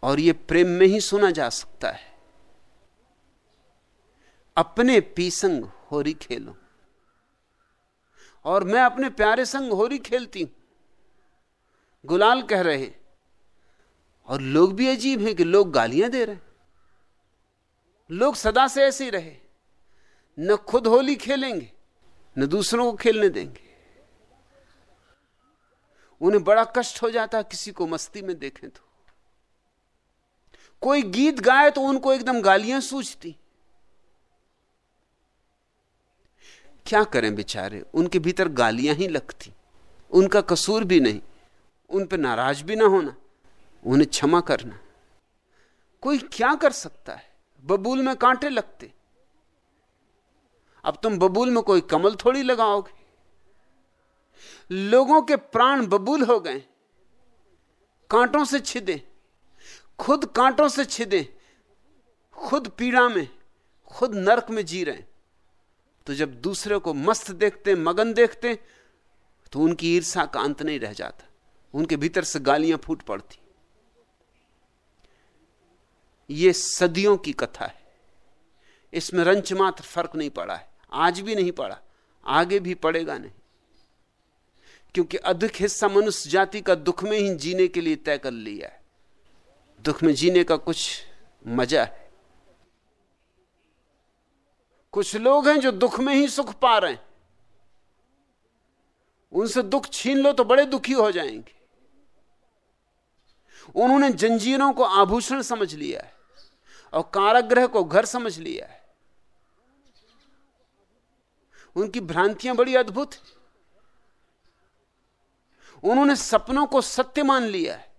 और यह प्रेम में ही सुना जा सकता है। अपने पीसंग होरी खेलो। और मैं अपने प्यारे संग होरी खेलती हूँ। गुलाल कह रहे हैं और लोग भी अजीब हैं कि लोग गालियाँ दे रहे। लोग सदा से ऐसे ही रहे, न खुद होली खेलेंगे, न दूसरों को खेलने देंगे। उन्हें बड़ा कष्ट हो जाता किसी को मस्ती में देखें तो। कोई गीत गाए तो उनको एकदम गालियाँ सूझती। क्या करें बेचारे? उनके भीतर गालियाँ ही लगती। उनका कसूर भी नहीं। उन पर नाराज़ भी ना होना। उन्हें क्षमा करना। कोई क्या कर सकता है? बबूल में कांटे लगते। अब तुम बबूल में कोई कमल थोड़ी लगाओगे। लोगों के प्राण बबूल हो गए। कांटों से छिदे। खुद कांटों से छिदे। खुद पीड़ा में, खुद नरक में जी रहे। तो जब दूसरे को मस्त देखते, मगन देखते तो उनकी ईर्षा का अंत नहीं रह जाता। उनके भीतर से गालियाँ फूट पड़ती। ये सदियों की कथा है। इसमें रंच मात्र फ़र्क नहीं पड़ा है। आज भी नहीं पड़ा, आगे भी पड़ेगा नहीं। क्योंकि अधिक हिस्सा मनुष्य जाति का दुख में ही जीने के लिए तय कर लिया है। दुख में जीने का कुछ मज़ा है। कुछ लोग हैं जो दुख में ही सुख पा रहे हैं। उनसे दुख छीन लो तो बड़े दुखी हो जाएँगे। उन्होंने जंजीरों को आभूषण समझ लिया है और काराग्रह को घर समझ लिया है। उनकी भ्रांतियाँ बड़ी अद्भुत है। उन्होंने सपनों को सत्य मान लिया है।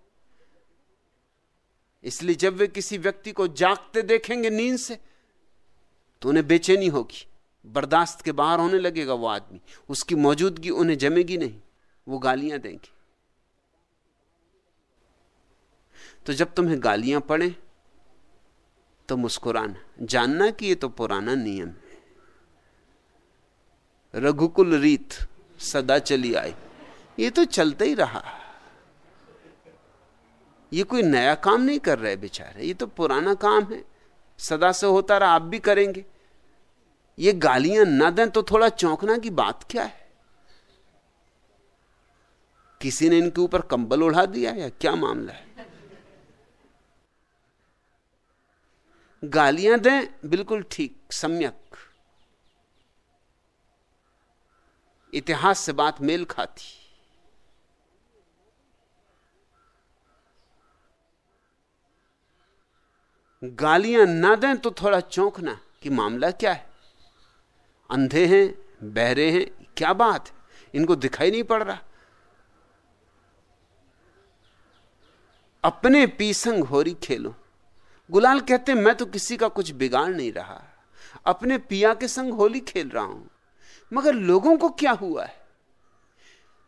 इसलिए जब वे किसी व्यक्ति को जागते देखेंगे नींद से तो उन्हें बेचैनी होगी। बर्दाश्त के बाहर होने लगेगा वो आदमी। उसकी मौजूदगी उन्हें जमेगी नहीं। वो गालियाँ देंगे। तो जब तुम्हें गालियाँ पड़े तो मुस्कुराना। जानना कि ये तो पुराना नियम है। रघुकुल रीत सदा चली आई ये तो चलता ही रहा। ये कोई नया काम नहीं कर रहे बेचारे। ये तो पुराना काम है। सदा से होता रहा, आप भी करेंगे। ये गालियाँ ना दें तो थोड़ा चौंकना की बात क्या है? किसी ने इनके ऊपर कंबल उड़ा दिया या क्या मामला है? गालियाँ दें, बिल्कुल ठीक, सम्यक। इतिहास से बात मेल खाती। गालियाँ ना दें तो थोड़ा चौंकना कि मामला क्या है। अंधे हैं, बहरे हैं, क्या बात है? इनको दिखाई नहीं पड़ रहा। अपने पीसंग होरी खेलो। गुलाल कहते, मैं तो किसी का कुछ बिगाड़ नहीं रहा। अपने पिया के संग होली खेल रहा हूँ। मगर लोगों को क्या हुआ है?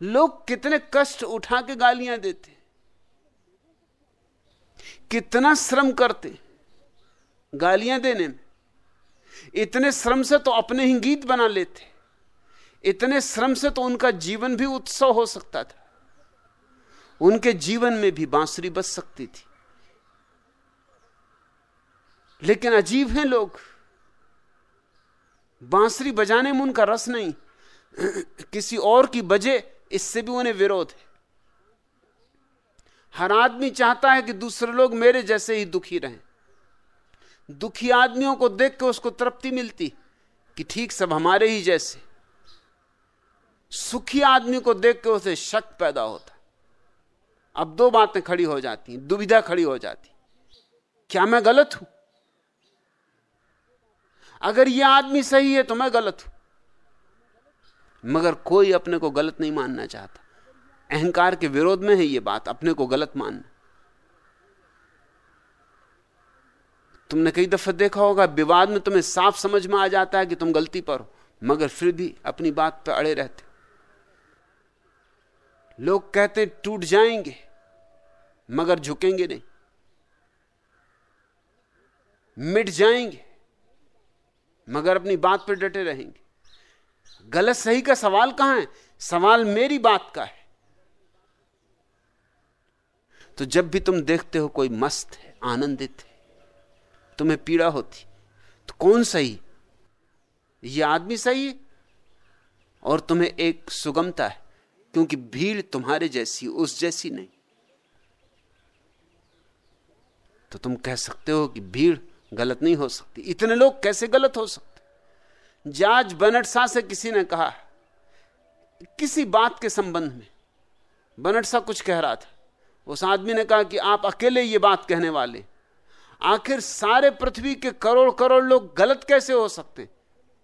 लोग कितने कष्ट उठा के गालियाँ देते। कितना श्रम करते। गालियाँ देने में। इतने श्रम से तो अपने ही गीत बना लेते। इतने श्रम से तो उनका जीवन भी उत्सव हो सकता था। उनके जीवन में भी बांसुरी बच सकती थी। लेकिन अजीब हैं लोग। बांसुरी बजाने में उनका रस नहीं। किसी और की बजे, इससे भी उन्हें विरोध है। हर आदमी चाहता है कि दूसरे लोग मेरे जैसे ही दुखी रहें। दुखी आदमियों को देख के उसको तृप्ति मिलती कि ठीक सब हमारे ही जैसे। सुखी आदमी को देख के उसे शक पैदा होता। अब दो बातें खड़ी हो जाती दुविधा खड़ी हो जाती। क्या मैं गलत हूँ? अगर यह आदमी सही है तो मैं गलत हूँ। मगर कोई अपने को गलत नहीं मानना चाहता। अहंकार के विरोध में है यह बात, अपने को गलत मानना। तुमने कई दफ़ा देखा होगा, विवाद में तुम्हें साफ़ समझ में आ जाता है कि तुम गलती पर हो, मगर फिर भी अपनी बात पर अड़े रहते लोग कहते टूट जाएँगे, मगर झुकेंगे नहीं। मिट जाएँगे, मगर अपनी बात पर डटे रहेंगे। गलत सही का सवाल कहाँ है? सवाल मेरी बात का है। तो जब भी तुम देखते हो, कोई मस्त है, आनंदित है तुम्हें पीड़ा होती। तो कौन सही? यह आदमी सही है? और तुम्हें एक सुगमता है, क्योंकि भीड़ तुम्हारे जैसी, उस जैसी नहीं। तो तुम कह सकते हो कि भीड़ गलत नहीं हो सकती। इतने लोग कैसे गलत हो सकते? जाज बनट शाह से किसी ने कहा, किसी बात के संबंध में बनट शाह कुछ कह रहा था। उस आदमी ने कहा कि आप अकेले ये बात कहने वाले आखिर सारे पृथ्वी के करोड़ करोड़ लोग गलत कैसे हो सकते?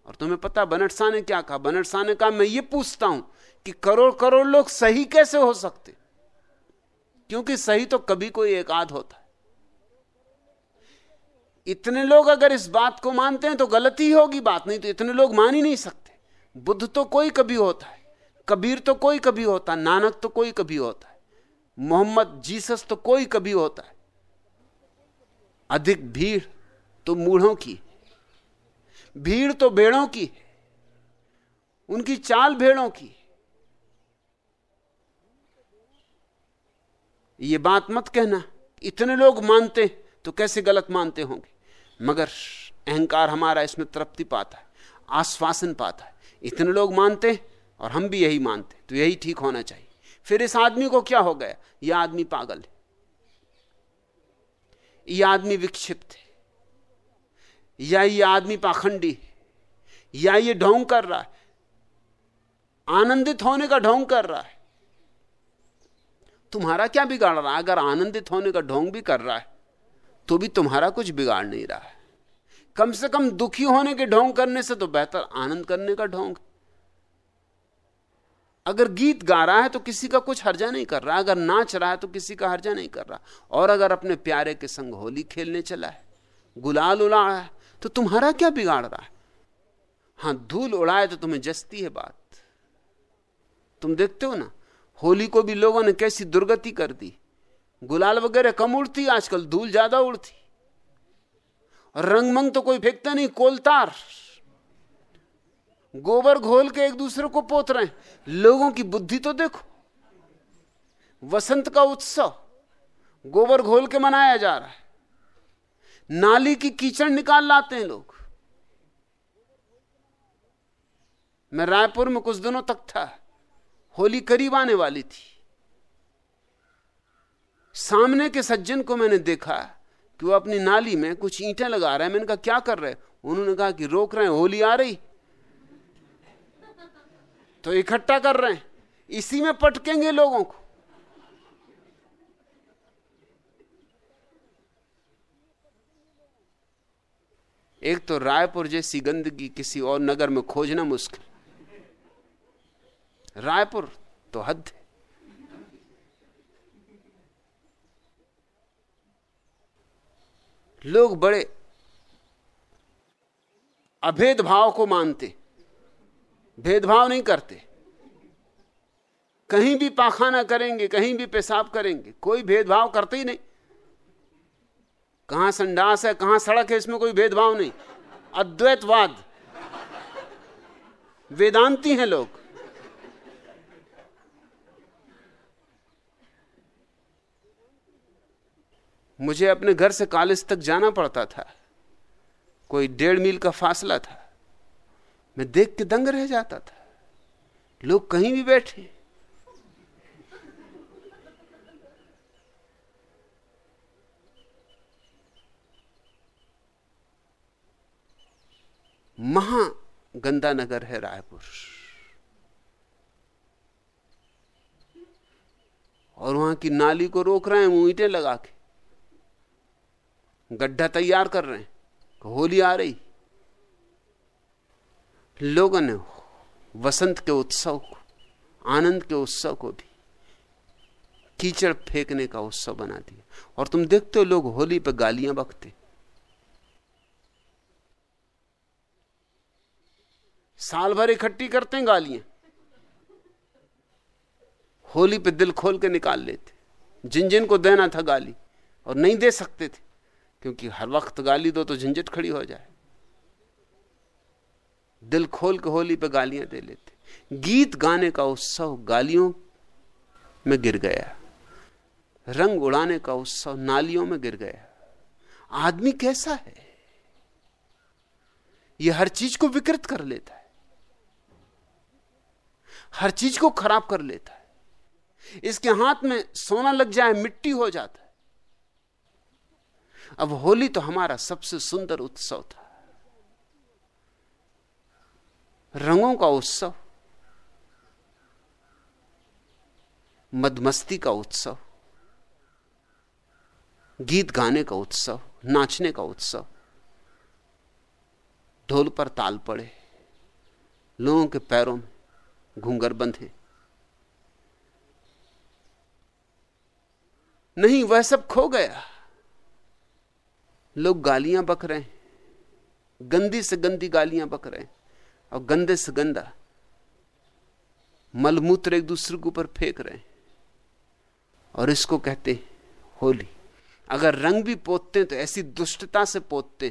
और तुम्हें पता बनट शाह ने क्या कहा? बनट शाह ने कहा, मैं ये पूछता हूँ कि करोड़ करोड़ लोग सही कैसे हो सकते? क्योंकि सही तो कभी कोई एक आध होता है। इतने लोग अगर इस बात को मानते हैं तो गलती होगी बात, नहीं तो इतने लोग मान ही नहीं सकते। बुद्ध तो कोई कभी होता है, कबीर तो कोई कभी होता है नानक तो कोई कभी होता है, मोहम्मद, जीसस तो कोई कभी होता है। अधिक भीड़ तो मूढ़ों की, भीड़ तो भेड़ों की, उनकी चाल भेड़ों की। ये बात मत कहना, इतने लोग मानते तो कैसे गलत मानते होंगे? मगर अहंकार हमारा इसमें तृप्ति पाता है, आश्वासन पाता है। इतने लोग मानते और हम भी यही मानते तो यही ठीक होना चाहिए। फिर इस आदमी को क्या हो गया? यह आदमी पागल है। यह आदमी विक्षिप्त है। या ये आदमी पाखंडी है। या ये ढोंग कर रहा है। आनंदित होने का ढोंग कर रहा है। तुम्हारा क्या बिगाड़ रहा है? अगर आनंदित होने का ढोंग भी कर रहा है तो भी तुम्हारा कुछ बिगाड़ नहीं रहा है। कम से कम दुखी होने के ढोंग करने से तो बेहतर आनंद करने का ढोंग अगर गीत गा रहा है तो किसी का कुछ हर्जा नहीं कर रहा, अगर नाच रहा है तो किसी का हर्जा नहीं कर रहा। और अगर अपने प्यारे के संग होली खेलने चला है, गुलाल उड़ा है तो तुम्हारा क्या बिगाड़ रहा है? हाँ, धूल उड़ाए तो तुम्हें जस्ती है बात। तुम देखते हो ना, होली को भी लोगों ने कैसी दुर्गति कर दी। गुलाल वगैरह कम उड़ती, आजकल धूल ज़्यादा उड़ती। रंगमंग तो कोई फेंकता नहीं, कोलतार। गोबर घोल के एक दूसरे को पोत रहे हैं। लोगों की बुद्धि तो देखो। वसंत का उत्सव गोबर घोल के मनाया जा रहा है। नाली की कीचड़ निकाल लाते हैं लोग। मैं रायपुर में कुछ दिनों तक था। होली करीब आने वाली थी। सामने के सज्जन को मैंने देखा कि वो अपनी नाली में कुछ ईंटें लगा रहे हैं। मैंने कहा, क्या कर रहे हैं? उन्होंने कहा कि, रोक रहे हैं, होली आ रही। तो इकट्ठा कर रहे हैं। इसी में पटकेंगे लोगों को। एक तो रायपुर जैसी गंदगी किसी और नगर में खोजना मुश्किल। रायपुर तो हद है। लोग बड़े अभेद भाव को मानते। भेदभाव नहीं करते। कहीं भी पाखाना करेंगे, कहीं भी पेशाब करेंगे, कोई भेदभाव करते ही नहीं। कहाँ संडास है, कहाँ सड़क है, इसमें कोई भेदभाव नहीं। अद्वैतवाद। वेदांती हैं लोग। मुझे अपने घर से कॉलेज तक जाना पड़ता था। कोई डेढ़ मील का फासला था। मैं देख के दंग रह जाता था। लोग कहीं भी बैठे। महा गंदा नगर है रायपुर। और वहाँ की नाली को रोक रहे हैं ईंटें लगा के। गड्ढा तैयार कर रहे हैं होली आ रही। लोगों ने वसंत के उत्सव को, आनंद के उत्सव को भी कीचड़ फेंकने का उत्सव बना दिया। और तुम देखते हो लोग होली पे गालियाँ बकते। साल भर इकट्ठी करते हैं गालियाँ। होली पे दिल खोल के निकाल लेते। जिन जिन को देना था गाली, और नहीं दे सकते थे, क्योंकि हर वक्त गाली दो तो झंझट खड़ी हो जाए। दिल खोल के होली पे गालियाँ दे लेते। गीत गाने का उत्सव गालियों में गिर गया। रंग उड़ाने का उत्सव नालियों में गिर गया। आदमी कैसा है? यह हर चीज़ को विकृत कर लेता है। हर चीज़ को खराब कर लेता है। इसके हाथ में सोना लग जाए, मिट्टी हो जाता है। अब होली तो हमारा सबसे सुंदर उत्सव था। रंगों का उत्सव, मदमस्ती का उत्सव, गीत गाने का उत्सव, नाचने का उत्सव, ढोल पर ताल पड़े, लोगों के पैरों में घूंगर बंधे। नहीं, वह सब खो गया। लोग गालियाँ बक रहे हैं, गंदी से गंदी गालियाँ बक रहे हैं। और गंदे से गंदा। मलमूत्र एक दूसरे के ऊपर फेंक रहे हैं और इसको कहते हैं होली। अगर रंग भी पोतते तो ऐसी दुष्टता से पोतते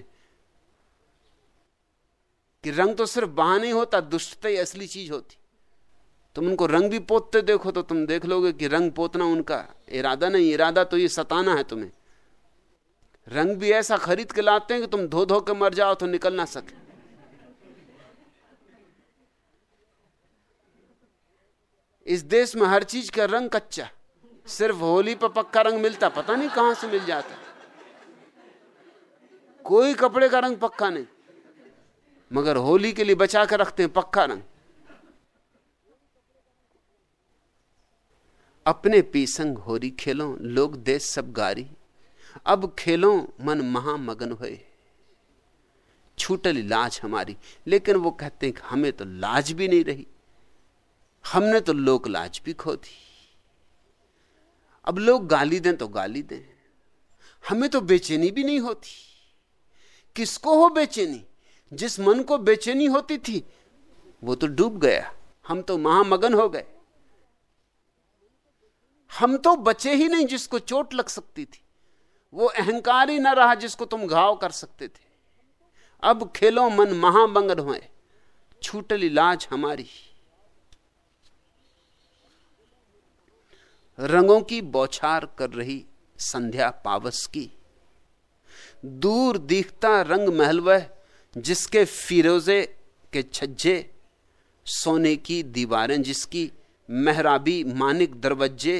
कि रंग तो सिर्फ़ बहाने होता, दुष्टता ही असली चीज़ होती। तुम उनको रंग भी पोतते देखो तो तुम देख लोगे कि रंग पोतना उनका इरादा नहीं, इरादा तो ये सताना है तुम्हें। रंग भी ऐसा खरीद के लाते हैं कि तुम धो धो के मर जाओ तो निकल ना सके। इस देश में हर चीज़ का रंग कच्चा सिर्फ़ होली पर पक्का रंग मिलता, पता नहीं कहाँ से मिल जाता। कोई कपड़े का रंग पक्का नहीं। मगर होली के लिए बचा कर रखते हैं पक्का रंग। अपने पीसंग होरी खेलो, लोग देश सब गारी। अब खेलो मन महामगन हुए। छूटली लाज हमारी, लेकिन वो कहते हैं कि हमें तो लाज भी नहीं रही। हमने तो लोक लाज भी खो दी। अब लोग गाली दें तो गाली दें। हमें तो बेचैनी भी नहीं होती। किसको हो बेचैनी? जिस मन को बेचैनी होती थी, वो तो डूब गया। हम तो महामगन हो गए। हम तो बचे ही नहीं जिसको चोट लग सकती थी। वो अहंकार ही ना रहा जिसको तुम घाव कर सकते थे। अब खेलो मन महामगन हुए। छूटली लाज हमारी। रंगों की बौछार कर रही संध्या पावस की। दूर दिखता रंग महल वह जिसके फिरोजे के छज्जे, सोने की दीवारें जिसकी मेहराबी मानिक दरवाजे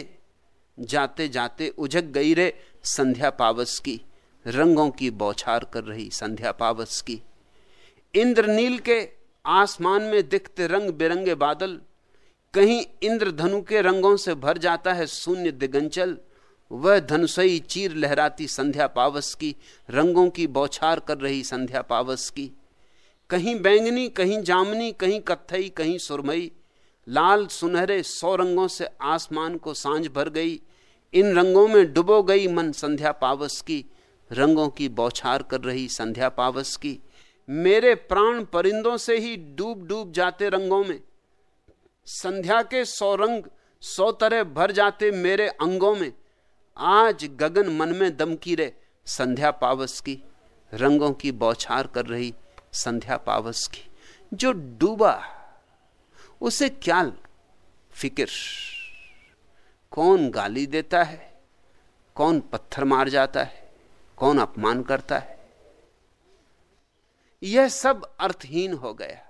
जाते जाते उजग गई रे संध्या पावस की। रंगों की बौछार कर रही संध्या पावस की। इंद्रनील के आसमान में दिखते रंग बिरंगे बादल कहीं इंद्रधनु के रंगों से भर जाता है शून्य दिगंचल। वह धनुषई चीर लहराती संध्या पावस की, रंगों की बौछार कर रही संध्या पावस की। कहीं बैंगनी, कहीं जामनी, कहीं कत्थई, कहीं सुरमई, लाल सुनहरे सौ रंगों से आसमान को साँझ भर गई। इन रंगों में डुबो गई मन संध्या पावस की, रंगों की बौछार कर रही संध्या पावस की। मेरे प्राण परिंदों से ही डूब डूब जाते रंगों में। संध्या के सौ रंग सौ तरह भर जाते मेरे अंगों में। आज गगन मन में दम की रे संध्या पावस की। रंगों की बौछार कर रही संध्या पावस की। जो डूबा, उसे क्या फ़िक्र? कौन गाली देता है? कौन पत्थर मार जाता है? कौन अपमान करता है? यह सब अर्थहीन हो गया।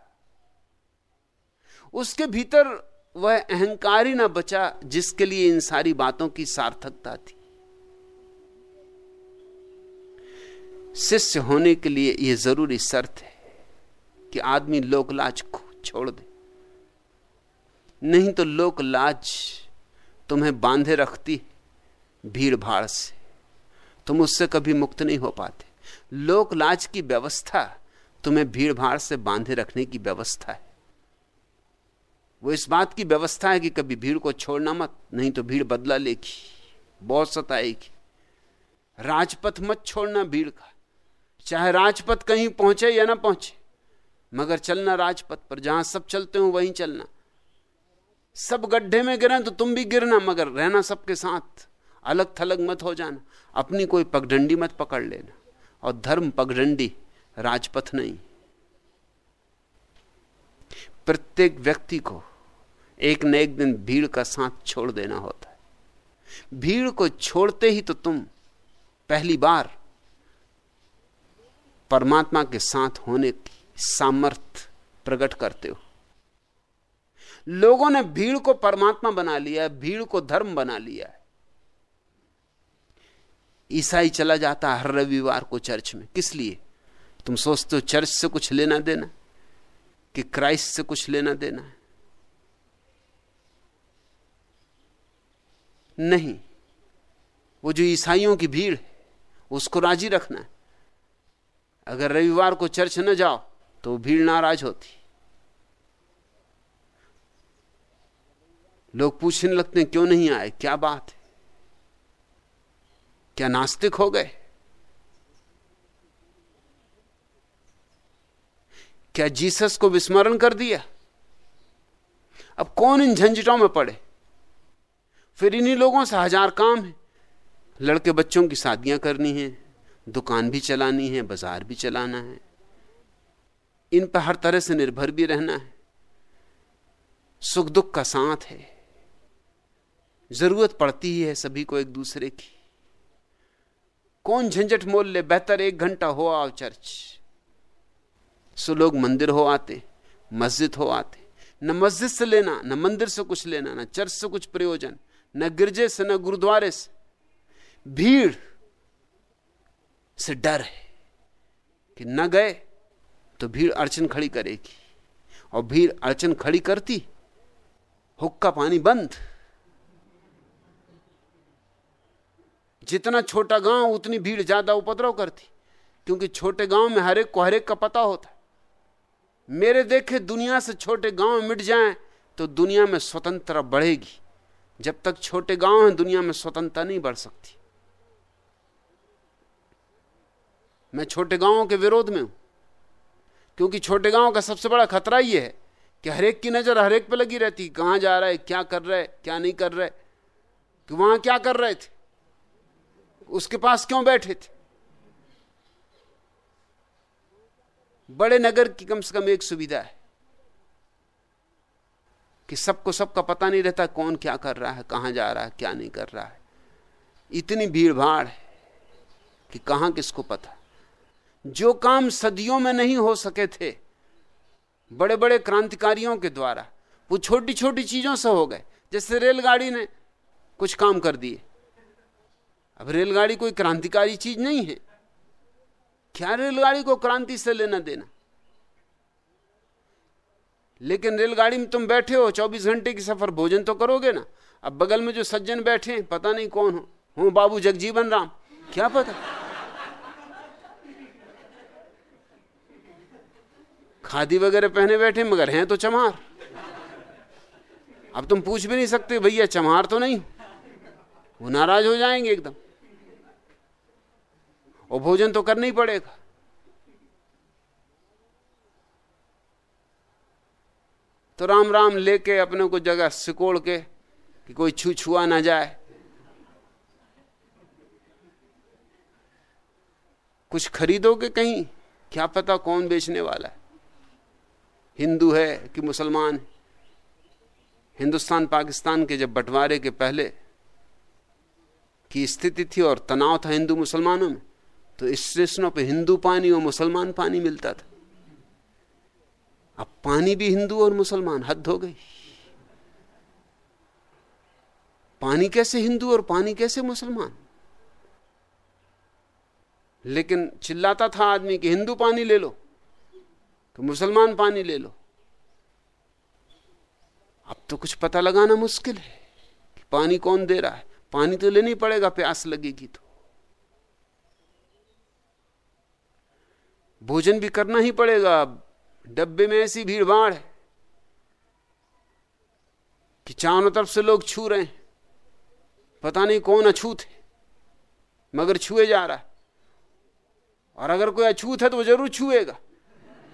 उसके भीतर वह अहंकार ही ना बचा, जिसके लिए इन सारी बातों की सार्थकता थी। शिष्य होने के लिए यह ज़रूरी शर्त है कि आदमी लोकलाज को छोड़ दे। नहीं तो लोक लाज तुम्हें बांधे रखती भीड़ भाड़ से। तुम उससे कभी मुक्त नहीं हो पाते। लोक लाज की व्यवस्था तुम्हें भीड़ भाड़ से बांधे रखने की व्यवस्था है। वो इस बात की व्यवस्था है कि कभी भीड़ को छोड़ना मत, नहीं तो भीड़ बदला लेगी, बहुत सताएगी। राजपथ मत छोड़ना भीड़ का, चाहे राजपथ कहीं पहुँचे या ना पहुँचे, मगर चलना राजपथ पर, जहाँ सब चलते हो वहीं चलना। सब गड्ढे में गिरे तो तुम भी गिरना, मगर रहना सबके साथ, अलग थलग मत हो जाना, अपनी कोई पगडंडी मत पकड़ लेना, और धर्म पगडंडी, राजपथ नहीं। प्रत्येक व्यक्ति को एक न एक दिन भीड़ का साथ छोड़ देना होता है। भीड़ को छोड़ते ही तो तुम पहली बार परमात्मा के साथ होने की सामर्थ प्रकट करते हो। लोगों ने भीड़ को परमात्मा बना लिया है, भीड़ को धर्म बना लिया है। ईसाई चला जाता हर रविवार को चर्च में, किस लिए? तुम सोचते हो चर्च से कुछ लेना देना, कि क्राइस्ट से कुछ लेना देना है। नहीं। वो जो ईसाइयों की भीड़ है, उसको राज़ी रखना है। अगर रविवार को चर्च न जाओ तो भीड़ नाराज़ होती। लोग पूछने लगते हैं, क्यों नहीं आए? क्या बात है? क्या नास्तिक हो गए? क्या जीसस को विस्मरण कर दिया? अब कौन इन झंझटों में पड़े? फिर इन्हीं लोगों से हज़ार काम है। लड़के बच्चों की शादियाँ करनी है, दुकान भी चलानी है, बाज़ार भी चलाना है। इन पर हर तरह से निर्भर भी रहना है। सुख दुख का साथ है। ज़रूरत पड़ती ही है सभी को एक दूसरे की। कौन झंझट मोल ले, बेहतर एक घंटा हो आओ चर्च। सो लोग मंदिर हो आते, मस्जिद हो आते। न मस्जिद से लेना, न मंदिर से कुछ लेना, न चर्च से कुछ प्रयोजन। न गिरजे, से न गुरुद्वारे से। भीड़ से डर है कि न गए तो भीड़ अड़चन खड़ी करेगी। और भीड़ अड़चन खड़ी करती, हुक्का पानी बंद। जितना छोटा गाँव, उतनी भीड़ ज़्यादा उपद्रव करती, क्योंकि छोटे गाँव में हरेक को हरेक का पता होता है। मेरे देखे दुनिया से छोटे गाँव मिट जाएँ तो दुनिया में स्वतंत्रता बढ़ेगी। जब तक छोटे गाँव हैं, दुनिया में स्वतंत्रता नहीं बढ़ सकती। मैं छोटे गाँवों के विरोध में हूँ, क्योंकि छोटे गाँव का सबसे बड़ा खतरा यह है कि हरेक की नज़र हरेक पे लगी रहती कहाँ जा रहा है, क्या कर रहे क्या नहीं कर रहे कि वहाँ क्या कर रहे थे, उसके पास क्यों बैठे थे। बड़े नगर की कम से कम एक सुविधा है। कि सबको सबका पता नहीं रहता कौन क्या कर रहा है, कहाँ जा रहा है, क्या नहीं कर रहा है। इतनी भीड़ भाड़ है कि कहाँ किसको पता। जो काम सदियों में नहीं हो सके थे बड़े बड़े क्रांतिकारियों के द्वारा, वो छोटी छोटी चीज़ों से हो गए। जैसे रेलगाड़ी ने कुछ काम कर दिए। अब रेलगाड़ी कोई क्रांतिकारी चीज़ नहीं है। क्या रेलगाड़ी को क्रांति से लेना देना? लेकिन रेलगाड़ी में तुम बैठे हो 24 घंटे की सफ़र, भोजन तो करोगे ना। अब बगल में जो सज्जन बैठे हैं, पता नहीं कौन हो। हूँ बाबू जगजीवन राम। क्या पता? खादी वगैरह पहने बैठे मगर हैं तो चमार। अब तुम पूछ भी नहीं सकते, भैया, चमार तो नहीं? वो नाराज़ हो जाएँगे एकदम। और भोजन तो करना ही पड़ेगा। तो राम राम लेके अपने को जगह सिकोड़ के कि कोई छू छुआ ना जाए। कुछ खरीदोगे कहीं? क्या पता कौन बेचने वाला है? हिंदू है कि मुसलमान? हिंदुस्तान पाकिस्तान के जब बंटवारे के पहले की स्थिति थी और तनाव था हिंदू मुसलमानों में तो स्टेशनों पे हिंदू पानी और मुसलमान पानी मिलता था। अब पानी भी हिंदू और मुसलमान हद हो गई। पानी कैसे हिंदू और पानी कैसे मुसलमान? लेकिन चिल्लाता था आदमी कि हिंदू पानी ले लो कि मुसलमान पानी ले लो। अब तो कुछ पता लगाना मुश्किल है कि पानी कौन दे रहा है। पानी तो लेनी पड़ेगा, प्यास लगेगी तो। भोजन भी करना ही पड़ेगा डब्बे में ऐसी भीड़ भाड़ है कि चारों तरफ़ से लोग छू रहे हैं। पता नहीं कौन अछूत है, मगर छुए जा रहा है। और अगर कोई अछूत है तो वो ज़रूर छुएगा।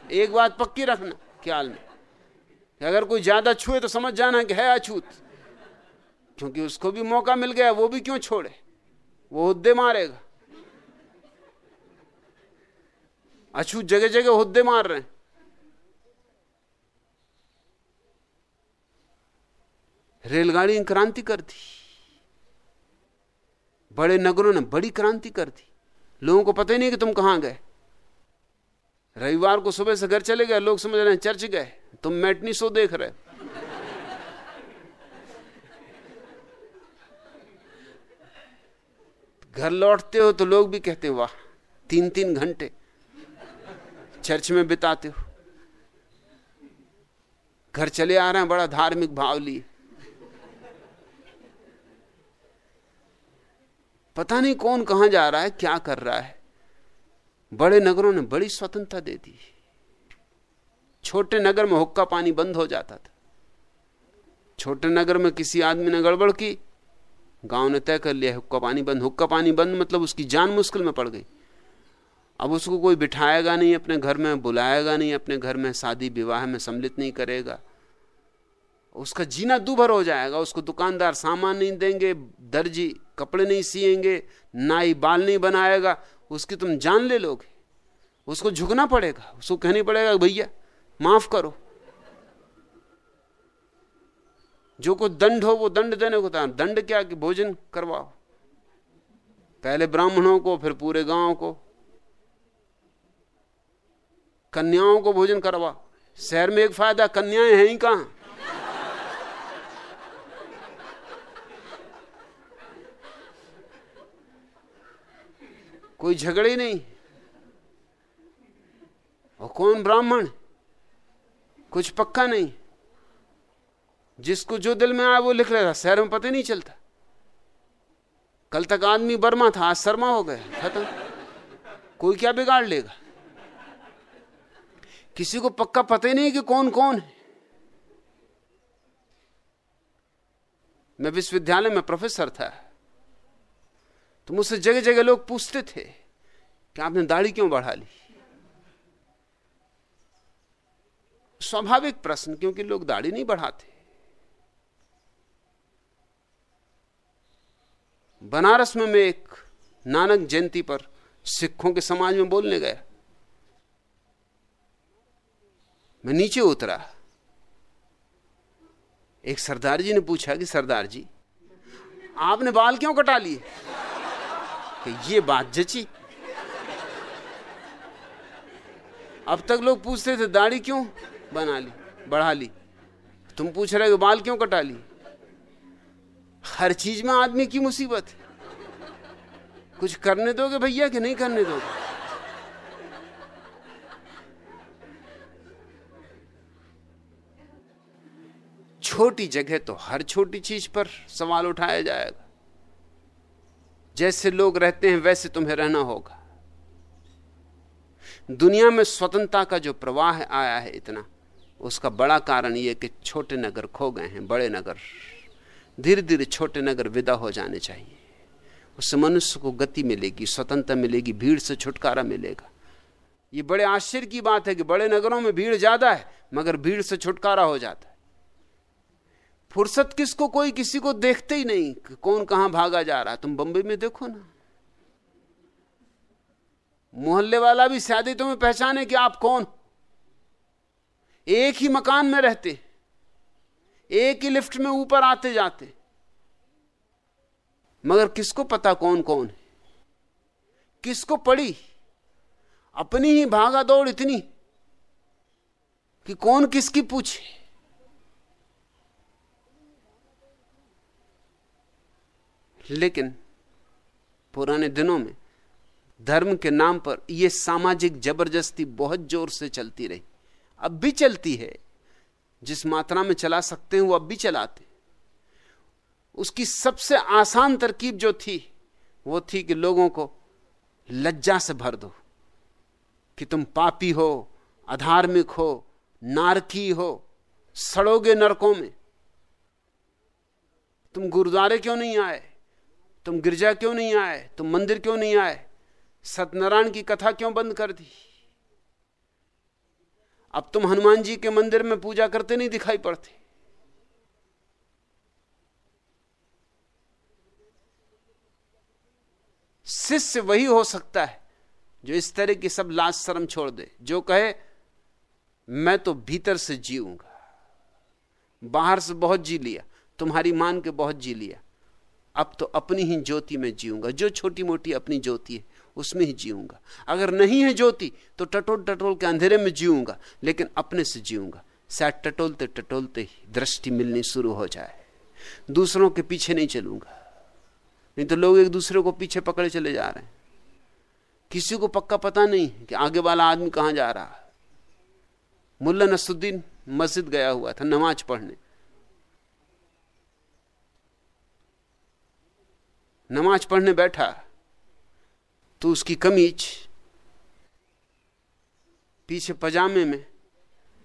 एक बात पक्की रखना ख्याल में, कि अगर कोई ज़्यादा छुए तो समझ जाना कि है अछूत, क्योंकि उसको भी मौका मिल गया, वो भी क्यों छोड़े? वो हुद्दे मारेगा। अछूत जगह जगह हुद्दे मार रहे हैं। रेलगाड़ी क्रांति कर दी। बड़े नगरों ने बड़ी क्रांति कर दी। लोगों को पता ही नहीं कि तुम कहाँ गए। रविवार को सुबह से घर चले गए, लोग समझ रहे हैं चर्च गए। तुम मैटनी शो देख रहे घर लौटते हो तो लोग भी कहते वाह तीन तीन घंटे चर्च में बिताते हो। घर चले आ रहे हैं, बड़ा धार्मिक भाव लिए। पता नहीं कौन कहाँ जा रहा है, क्या कर रहा है। बड़े नगरों ने बड़ी स्वतंत्रता दे दी। छोटे नगर में हुक्का पानी बंद हो जाता था। छोटे नगर में किसी आदमी ने गड़बड़ की, गाँव ने तय कर लिया, हुक्का पानी बंद, हुक्का पानी बंद मतलब उसकी जान मुश्किल में पड़ गई। अब उसको कोई बिठाएगा नहीं अपने घर में, बुलाएगा नहीं अपने घर में, शादी विवाह में सम्मिलित नहीं करेगा। उसका जीना दूभर हो जाएगा, उसको दुकानदार सामान नहीं देंगे, दर्जी कपड़े नहीं सिएँगे नाई बाल नहीं बनाएगा, उसकी तुम जान ले लोगे। उसको झुकना पड़ेगा, उसको कहनी पड़ेगा, भैया, माफ़ करो। जो कुछ दंड हो, वो दंड देने को था दंड क्या कि भोजन करवाओ? पहले ब्राह्मणों को, फिर पूरे गाँव को। कन्याओं को भोजन करवाओ। शहर में एक फ़ायदा, कन्याएँ हैं ही कहाँ? कोई झगड़े नहीं। और कौन ब्राह्मण? कुछ पक्का नहीं। जिसको जो दिल में आया वो लिख लेता शहर में पता नहीं चलता। कल तक आदमी बर्मा था, आज शर्मा हो गया, खत्म। कोई क्या बिगाड़ लेगा? किसी को पक्का पता ही नहीं कि कौन कौन है। मैं विश्वविद्यालय में प्रोफेसर था। तो मुझसे जगह जगह लोग पूछते थे कि आपने दाढ़ी क्यों बढ़ा ली? स्वाभाविक प्रश्न, क्योंकि लोग दाढ़ी नहीं बढ़ाते। बनारस में मैं एक नानक जयंती पर सिखों के समाज में बोलने गया। मैं नीचे उतरा। एक सरदार जी ने पूछा कि सरदार जी, आपने बाल क्यों कटा लिए? कि ये बात जची। अब तक लोग पूछते थे, दाढ़ी क्यों बना ली, बढ़ा ली? तुम पूछ रहे हो बाल क्यों कटा ली? हर चीज़ में आदमी की मुसीबत। है कुछ करने दोगे भैया कि नहीं करने दोगे? छोटी जगह तो हर छोटी चीज़ पर सवाल उठाया जाएगा। जैसे लोग रहते हैं, वैसे तुम्हें रहना होगा। दुनिया में स्वतंत्रता का जो प्रवाह आया है इतना, उसका बड़ा कारण यह कि छोटे नगर खो गए हैं, बड़े नगर धीरे धीरे छोटे नगर विदा हो जाने चाहिए। उससे मनुष्य को गति मिलेगी, स्वतंत्रता मिलेगी, भीड़ से छुटकारा मिलेगा। ये बड़े आश्चर्य की बात है कि बड़े नगरों में भीड़ ज़्यादा है, मगर भीड़ से छुटकारा हो जाता है। फुर्सत किसको? कोई किसी को देखते ही नहीं कि कौन कहाँ भागा जा रहा तुम बंबई में देखो ना। मोहल्ले वाला भी शायद ही तुम्हें पहचाने कि आप कौन? एक ही मकान में रहते, एक ही लिफ्ट में ऊपर आते जाते। मगर किसको पता कौन कौन है? किसको पड़ी? अपनी ही भागा दौड़ इतनी कि कौन किसकी पूछे? लेकिन पुराने दिनों में धर्म के नाम पर यह सामाजिक ज़बरदस्ती बहुत ज़ोर से चलती रही। अब भी चलती है। जिस मात्रा में चला सकते हैं, वो अब भी चलाते। उसकी सबसे आसान तरकीब जो थी, वो थी कि लोगों को लज्जा से भर दो कि तुम पापी हो, अधार्मिक हो, नारकी हो, सड़ोगे नरकों में। तुम गुरुद्वारे क्यों नहीं आए? तुम गिरजा क्यों नहीं आए? तुम मंदिर क्यों नहीं आए? सत्यनारायण की कथा क्यों बंद कर दी? अब तुम हनुमान जी के मंदिर में पूजा करते नहीं दिखाई पड़ते। शिष्य वही हो सकता है जो इस तरह की सब लाज शर्म छोड़ दे। जो कहे, मैं तो भीतर से जीऊँगा। बाहर से बहुत जी लिया। तुम्हारी मान के बहुत जी लिया। अब तो अपनी ही ज्योति में जीऊँगा। जो छोटी मोटी अपनी ज्योति है, उसमें ही जीऊँगा। अगर नहीं है ज्योति तो टटोल टटोल के अंधेरे में जीऊँगा, लेकिन अपने से जीऊँगा। शायद टटोलते टटोलते ही दृष्टि मिलनी शुरू हो जाए। दूसरों के पीछे नहीं चलूँगा। नहीं तो लोग एक दूसरे को पीछे पकड़े चले जा रहे हैं। किसी को पक्का पता नहीं कि आगे वाला आदमी कहाँ जा रहा। मुल्ला नसुद्दीन मस्जिद गया हुआ था, नमाज़ पढ़ने। नमाज़ पढ़ने बैठा तो उसकी कमीज पीछे पजामे में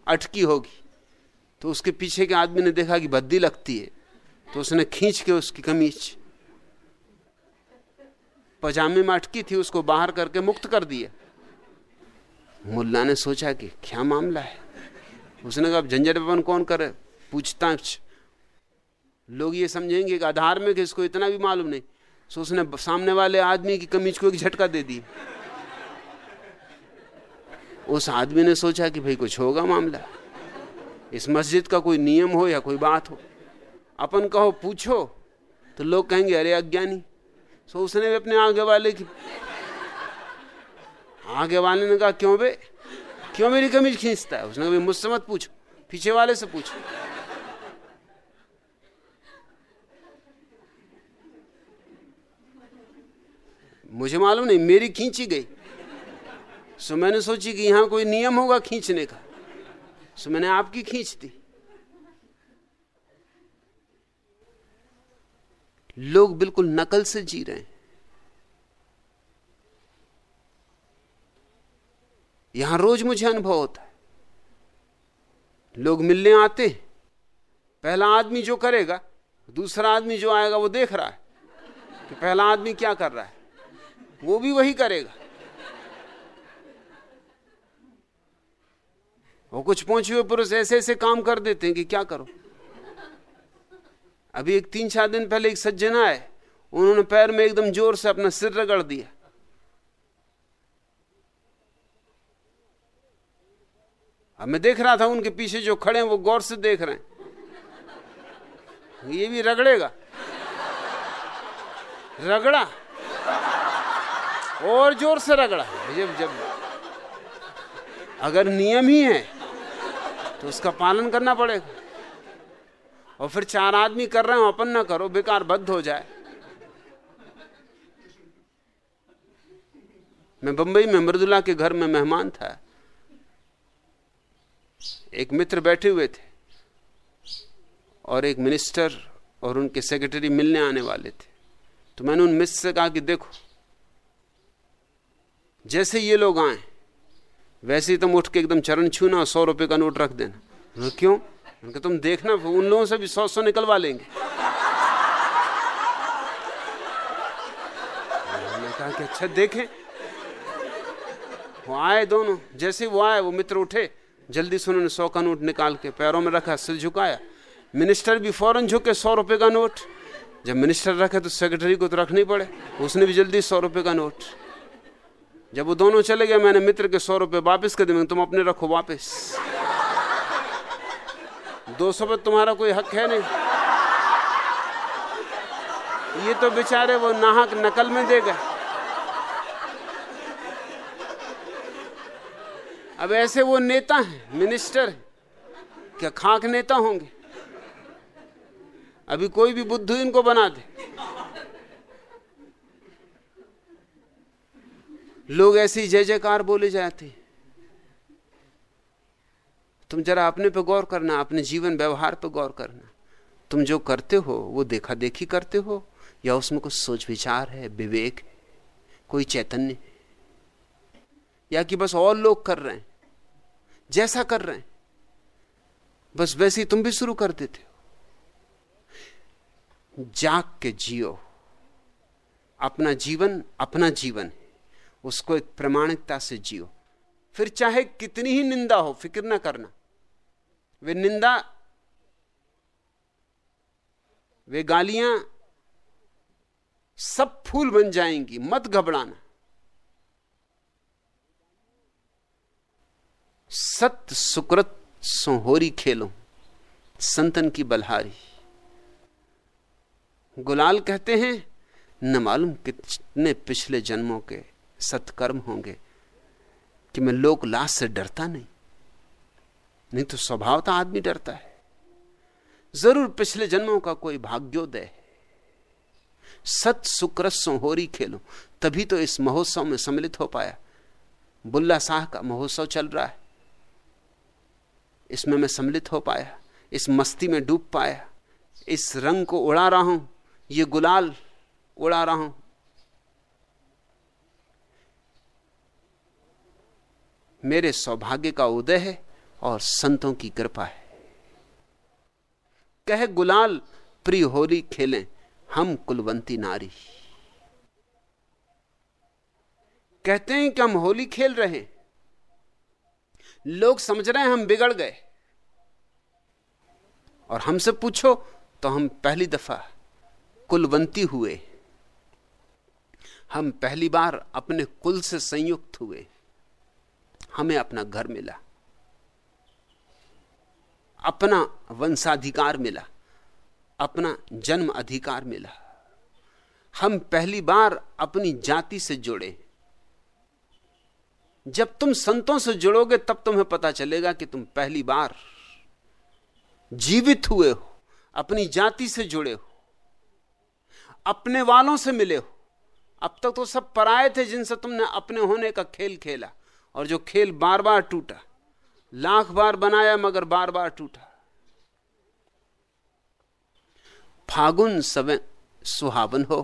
अटकी होगी। तो उसके पीछे के आदमी ने देखा कि बद्दी लगती है तो उसने खींच के उसकी कमीज पजामे में अटकी थी, उसको बाहर करके मुक्त कर दिया। मुल्ला ने सोचा कि क्या मामला है? उसने कहा झंझट पवन कौन करे? पूछताछ। लोग ये समझेंगे कि आधार में कि इसको इतना भी मालूम नहीं। सो उसने सामने वाले आदमी की कमीज को एक झटका दे दी। उस आदमी ने सोचा कि भाई कुछ होगा मामला। इस मस्जिद का कोई नियम हो या कोई बात हो। अपन कहो, पूछो तो लोग कहेंगे, अरे अज्ञानी। सो उसने भी अपने आगे वाले की आगे वाले ने कहा, क्यों बे? क्यों मेरी कमीज खींचता है? उसने कहा मुझसे मत पूछो, पीछे वाले से पूछो। मुझे मालूम नहीं, मेरी खींची गई। सो मैंने सोची कि यहाँ कोई नियम होगा खींचने का। सो मैंने आपकी खींच दी। लोग बिल्कुल नकल से जी रहे हैं। यहाँ रोज मुझे अनुभव होता है। लोग मिलने आते हैं। पहला आदमी जो करेगा, दूसरा आदमी जो आएगा वो देख रहा है कि पहला आदमी क्या कर रहा है। वो भी वही करेगा। वो कुछ पहुँचे हुए पुरुष ऐसे ऐसे काम कर देते हैं कि क्या करो? अभी एक तीन चार दिन पहले एक सज्जना है उन्होंने पैर में एकदम ज़ोर से अपना सिर रगड़ दिया। अब मैं देख रहा था उनके पीछे जो खड़े हैं वो गौर से देख रहे हैं। ये भी रगड़ेगा। रगड़ा। और ज़ोर से रगड़ा जब जब अगर नियम ही है तो उसका पालन करना पड़ेगा। और फिर चार आदमी कर रहे हो, अपन ना करो, बेकार बद्ध हो जाए। मैं बंबई में मृदुला के घर में मेहमान था। एक मित्र बैठे हुए थे, और एक मिनिस्टर और उनके सेक्रेटरी मिलने आने वाले थे। तो मैंने उन मित्र से कहा कि देखो जैसे ये लोग आए, वैसे ही तुम उठ के एकदम चरण छूना और सौ रुपए का नोट रख देना। क्यों? उनके तुम देखना, उन लोगों से भी सौ सौ निकलवा लेंगे। मैंने कहा कि अच्छा देखें। वो आए दोनों, जैसे वो आए, वो मित्र उठे, जल्दी से उन्होंने सौ का नोट निकाल के पैरों में रखा, सिर झुकाया। मिनिस्टर भी फ़ौरन झुके सौ रुपए का नोट। जब मिनिस्टर रखे तो सेक्रेटरी को तो रखनी पड़े, उसने भी जल्दी सौ रुपए का नोट। जब वो दोनों चले गए, मैंने मित्र के सौ रुपए वापस कर दिए तुम अपने रखो वापस। दो सौ पे तुम्हारा कोई हक है नहीं। ये तो बेचारे वो नाहक नकल में दे गए। अब ऐसे वो नेता हैं, मिनिस्टर क्या खाक नेता होंगे? अभी कोई भी बुद्धू इनको बना दे। लोग ऐसी जय जयकार बोले जाते। तुम जरा अपने पे गौर करना, अपने जीवन व्यवहार पे गौर करना। तुम जो करते हो, वो देखा देखी करते हो, या उसमें कुछ सोच विचार है, विवेक है, कोई चैतन्य या कि बस और लोग कर रहे हैं, जैसा कर रहे हैं, बस वैसे ही तुम भी शुरू कर देते हो। जाग के जियो। अपना जीवन अपना जीवन है। उसको एक प्रमाणिकता से जियो। फिर चाहे कितनी ही निंदा हो, फ़िक्र ना करना। वे निंदा, वे गालियाँ सब फूल बन जाएँगी, मत घबराना। सत्य सुकृत सोहोरी खेलो, संतन की बलहारी। गुलाल कहते हैं, न मालूम कितने पिछले जन्मों के। सत्कर्म होंगे कि मैं लोक लाश से डरता नहीं। नहीं तो स्वभावता आदमी डरता है। ज़रूर पिछले जन्मों का कोई भाग्योदय है। सत सुक्रस्सों होरी खेलो, तभी तो इस महोत्सव में सम्मिलित हो पाया। बुल्ला शाह का महोत्सव चल रहा है। इसमें मैं सम्मिलित हो पाया, इस मस्ती में डूब पाया, इस रंग को उड़ा रहा हूँ, ये गुलाल उड़ा रहा हूँ मेरे सौभाग्य का उदय है और संतों की कृपा है। कह गुलाल, प्रिय होली खेलें, हम कुलवंती नारी। कहते हैं कि हम होली खेल रहे हैं। लोग समझ रहे हैं हम बिगड़ गए। और हमसे पूछो तो हम पहली दफ़ा कुलवंती हुए। हम पहली बार अपने कुल से संयुक्त हुए। हमें अपना घर मिला। अपना वंशाधिकार मिला। अपना जन्म अधिकार मिला। हम पहली बार अपनी जाति से जुड़े। जब तुम संतों से जुड़ोगे, तब तुम्हें पता चलेगा कि तुम पहली बार जीवित हुए हो, अपनी जाति से जुड़े हो, अपने वालों से मिले हो। अब तक तो सब पराए थे जिनसे तुमने अपने होने का खेल खेला। और जो खेल बार बार टूटा, लाख बार बनाया मगर बार बार टूटा। फागुन सवे सुहावन हो,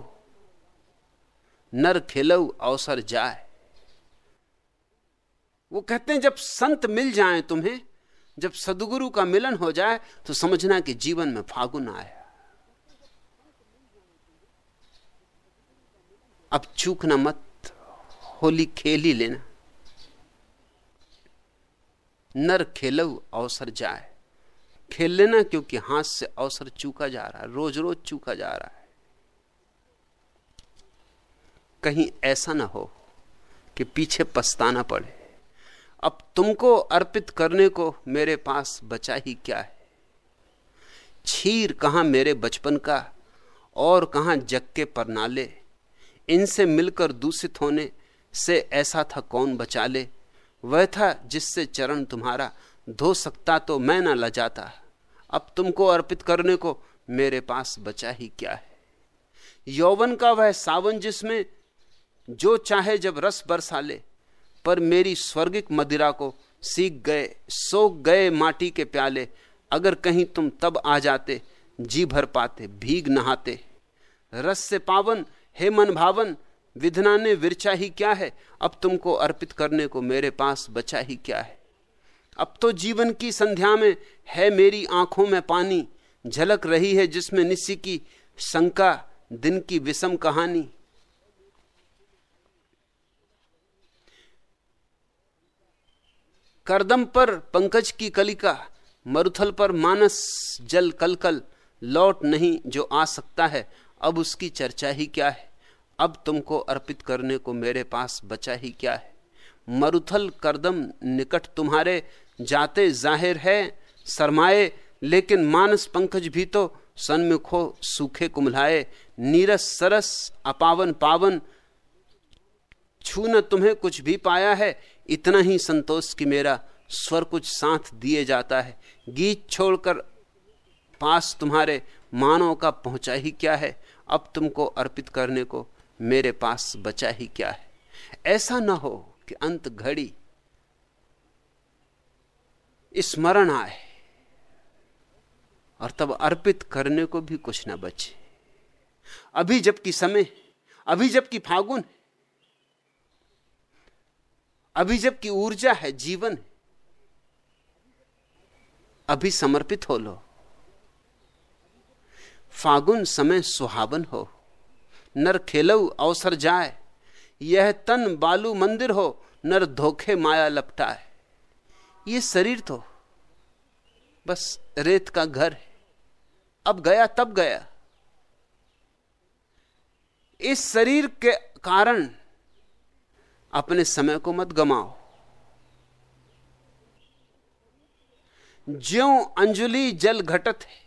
नर खेलऊ अवसर जाए। वो कहते हैं, जब संत मिल जाए तुम्हें, जब सदगुरु का मिलन हो जाए तो समझना कि जीवन में फागुन आया। अब चूकना मत, होली खेल ही लेना। नर खेलव अवसर जाए। खेल लेना क्योंकि हाथ से अवसर चूका जा रहा है रोज रोज चूका जा रहा है। कहीं ऐसा ना हो कि पीछे पछताना पड़े। अब तुमको अर्पित करने को मेरे पास बचा ही क्या है? छीर कहाँ मेरे बचपन का और कहाँ जग के परनाले? इनसे मिलकर दूषित होने से ऐसा था कौन बचा ले? वह था जिससे चरण तुम्हारा धो सकता तो मैं ना लजाता। अब तुमको अर्पित करने को मेरे पास बचा ही क्या है? यौवन का वह सावन जिसमें जो चाहे जब रस बरसा ले, पर मेरी स्वर्गिक मदिरा को सीख गए सोख गए माटी के प्याले। अगर कहीं तुम तब आ जाते, जी भर पाते, भीग नहाते। रस से पावन, हे मन भावन विधना ने विरचा ही क्या है? अब तुमको अर्पित करने को मेरे पास बचा ही क्या है? अब तो जीवन की संध्या में है मेरी आँखों में पानी, झलक रही है जिसमें निस्सी की शंका, दिन की विषम कहानी। करदम पर पंकज की कलिका, मरुथल पर मानस जल कलकल, लौट नहीं जो आ सकता है, अब उसकी चर्चा ही क्या है? अब तुमको अर्पित करने को मेरे पास बचा ही क्या है? मरुथल करदम निकट तुम्हारे जाते ज़ाहिर है सरमाए लेकिन मानस पंकज भी तो सन्मुख सूखे कुमलाए नीरस सरस, अपावन पावन, छू न तुम्हें कुछ भी पाया है। इतना ही संतोष कि मेरा स्वर कुछ साथ दिए जाता है। गीत छोड़कर पास तुम्हारे मानव का पहुँचा ही क्या है? अब तुमको अर्पित करने को मेरे पास बचा ही क्या है? ऐसा ना हो कि अंत घड़ी स्मरण आए और तब अर्पित करने को भी कुछ ना बचे। अभी जबकि समय अभी जबकि फागुन अभी जबकि ऊर्जा है, जीवन अभी समर्पित हो लो। फागुन समय सुहावन हो। नर खेलऊ अवसर जाए। यह तन बालू मंदिर हो, नर धोखे माया लपटा है ये शरीर तो बस रेत का घर है। अब गया, तब गया। इस शरीर के कारण अपने समय को मत गमाओ। ज्यो अंजुली जल घटत है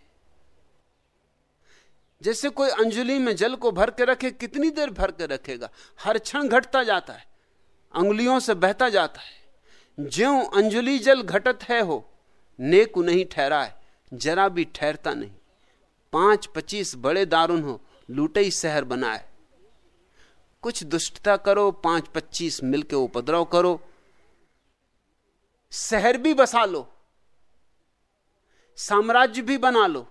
जैसे कोई अंजुली में जल को भर के रखे, कितनी देर भर के रखेगा? हर क्षण घटता जाता है, अंगुलियों से बहता जाता है। ज्यो अंजुली जल घटत है हो, नेक नहीं ठहरा है जरा भी ठहरता नहीं। पाँच पच्चीस बड़े दारुन हो लूटे शहर बनाए। कुछ दुष्टता करो, पाँच पच्चीस मिलके उपद्रव करो। शहर भी बसा लो, साम्राज्य भी बना लो,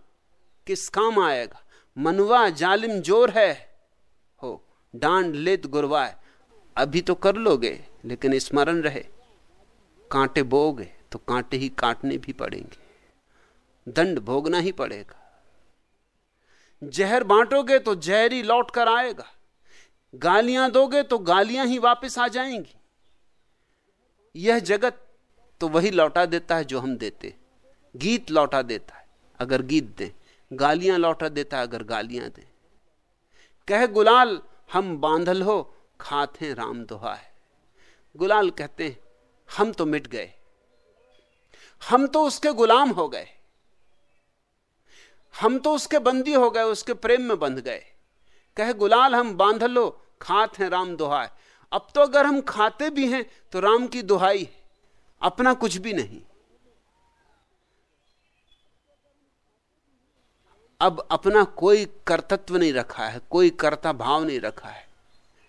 किस काम आएगा? मनवा जालिम ज़ोर है। हो, डांड लेत गुरवाए। अभी तो कर लोगे, लेकिन स्मरण रहे। कांटे बोगे तो कांटे ही काटने भी पड़ेंगे। दंड भोगना ही पड़ेगा। जहर बांटोगे तो जहर ही लौट कर आएगा। गालियाँ दोगे तो गालियाँ ही वापस आ जाएँगी। यह जगत तो वही लौटा देता है जो हम देते। गीत लौटा देता है, अगर गीत दें। गालियाँ लौटा देता अगर गालियाँ दें। कह, गुलाल, हम बांधल हो, खाते राम दोहा है। गुलाल कहते हैं, हम तो मिट गए। हम तो उसके गुलाम हो गए। हम तो उसके बंदी हो गए, उसके प्रेम में बंध गए। कह, गुलाल, हम बाँध लो खात हैं राम दुहाई अब तो अगर हम खाते भी हैं तो राम की दुहाई अपना कुछ भी नहीं। अब अपना कोई कर्तत्व नहीं रखा है, कोई कर्ता भाव नहीं रखा है।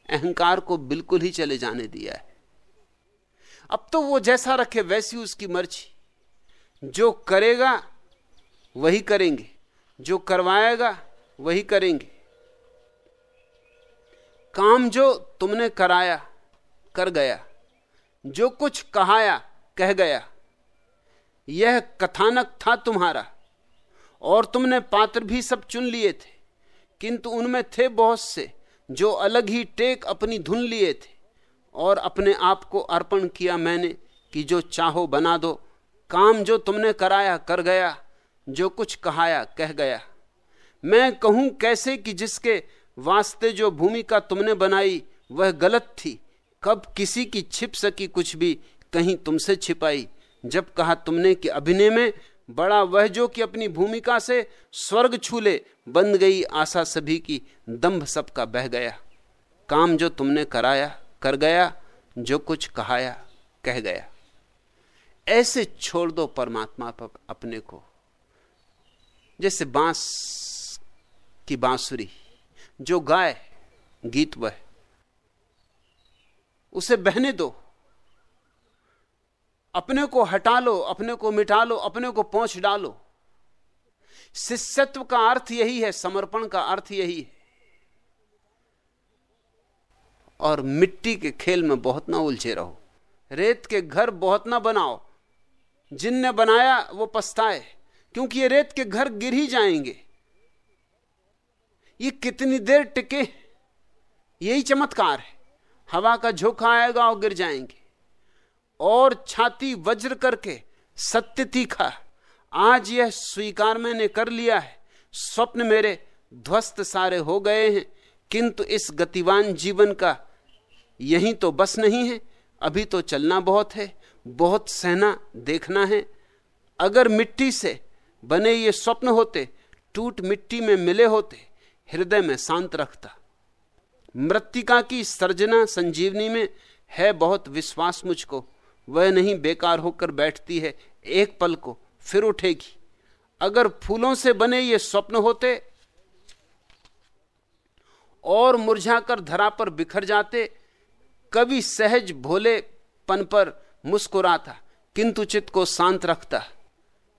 अहंकार को बिल्कुल ही चले जाने दिया है। अब तो वो जैसा रखे वैसी उसकी मर्ज़ी। जो करेगा, वही करेंगे। जो करवाएगा, वही करेंगे। काम जो तुमने कराया, कर गया। जो कुछ कहाया, कह गया। यह कथानक था तुम्हारा। और तुमने पात्र भी सब चुन लिए थे। किंतु उनमें थे बहुत से, जो अलग ही टेक अपनी धुन लिए थे। और अपने आप को अर्पण किया मैंने कि जो चाहो बना दो। काम जो तुमने कराया कर गया, जो कुछ कहाया कह गया। मैं कहूँ कैसे कि जिसके वास्ते जो भूमिका तुमने बनाई, वह गलत थी। कब किसी की छिप सकी कुछ भी कहीं तुमसे छिपाई, जब कहा तुमने कि अभिनय में बड़ा वह जो कि अपनी भूमिका से स्वर्ग छूले, बंद गई आशा सभी की, दंभ सबका बह गया। काम जो तुमने कराया, कर गया, जो कुछ कहाया, कह गया। ऐसे छोड़ दो परमात्मा पर अपने को। जैसे बाँस की बांसुरी, जो गाय गीत वह उसे बहने दो। अपने को हटा लो, अपने को मिटा लो, अपने को पहुँच डालो। शिष्यत्व का अर्थ यही है, समर्पण का अर्थ यही है। और मिट्टी के खेल में बहुत ना उलझे रहो। रेत के घर बहुत ना बनाओ। जिनने बनाया, वो पछताए, क्योंकि ये रेत के घर गिर ही जाएँगे। ये कितनी देर टिके, यही चमत्कार है। हवा का झोंका आएगा और गिर जाएँगे। और छाती वज्र करके सत्य तीखा आज यह स्वीकार मैंने कर लिया है। स्वप्न मेरे ध्वस्त सारे हो गए हैं। किंतु इस गतिवान जीवन का यही तो बस नहीं है। अभी तो चलना बहुत है। बहुत सहना देखना है। अगर मिट्टी से बने ये स्वप्न होते, टूट मिट्टी में मिले होते, हृदय में शांत रखता। मृतिका की सर्जना संजीवनी में है बहुत विश्वास मुझको। वह नहीं बेकार होकर बैठती है, एक पल को फिर उठेगी। अगर फूलों से बने ये स्वप्न होते और मुरझाकर धरा पर बिखर जाते, कभी सहज भोले पन पर मुस्कुराता, किंतु चित्त को शांत रखता।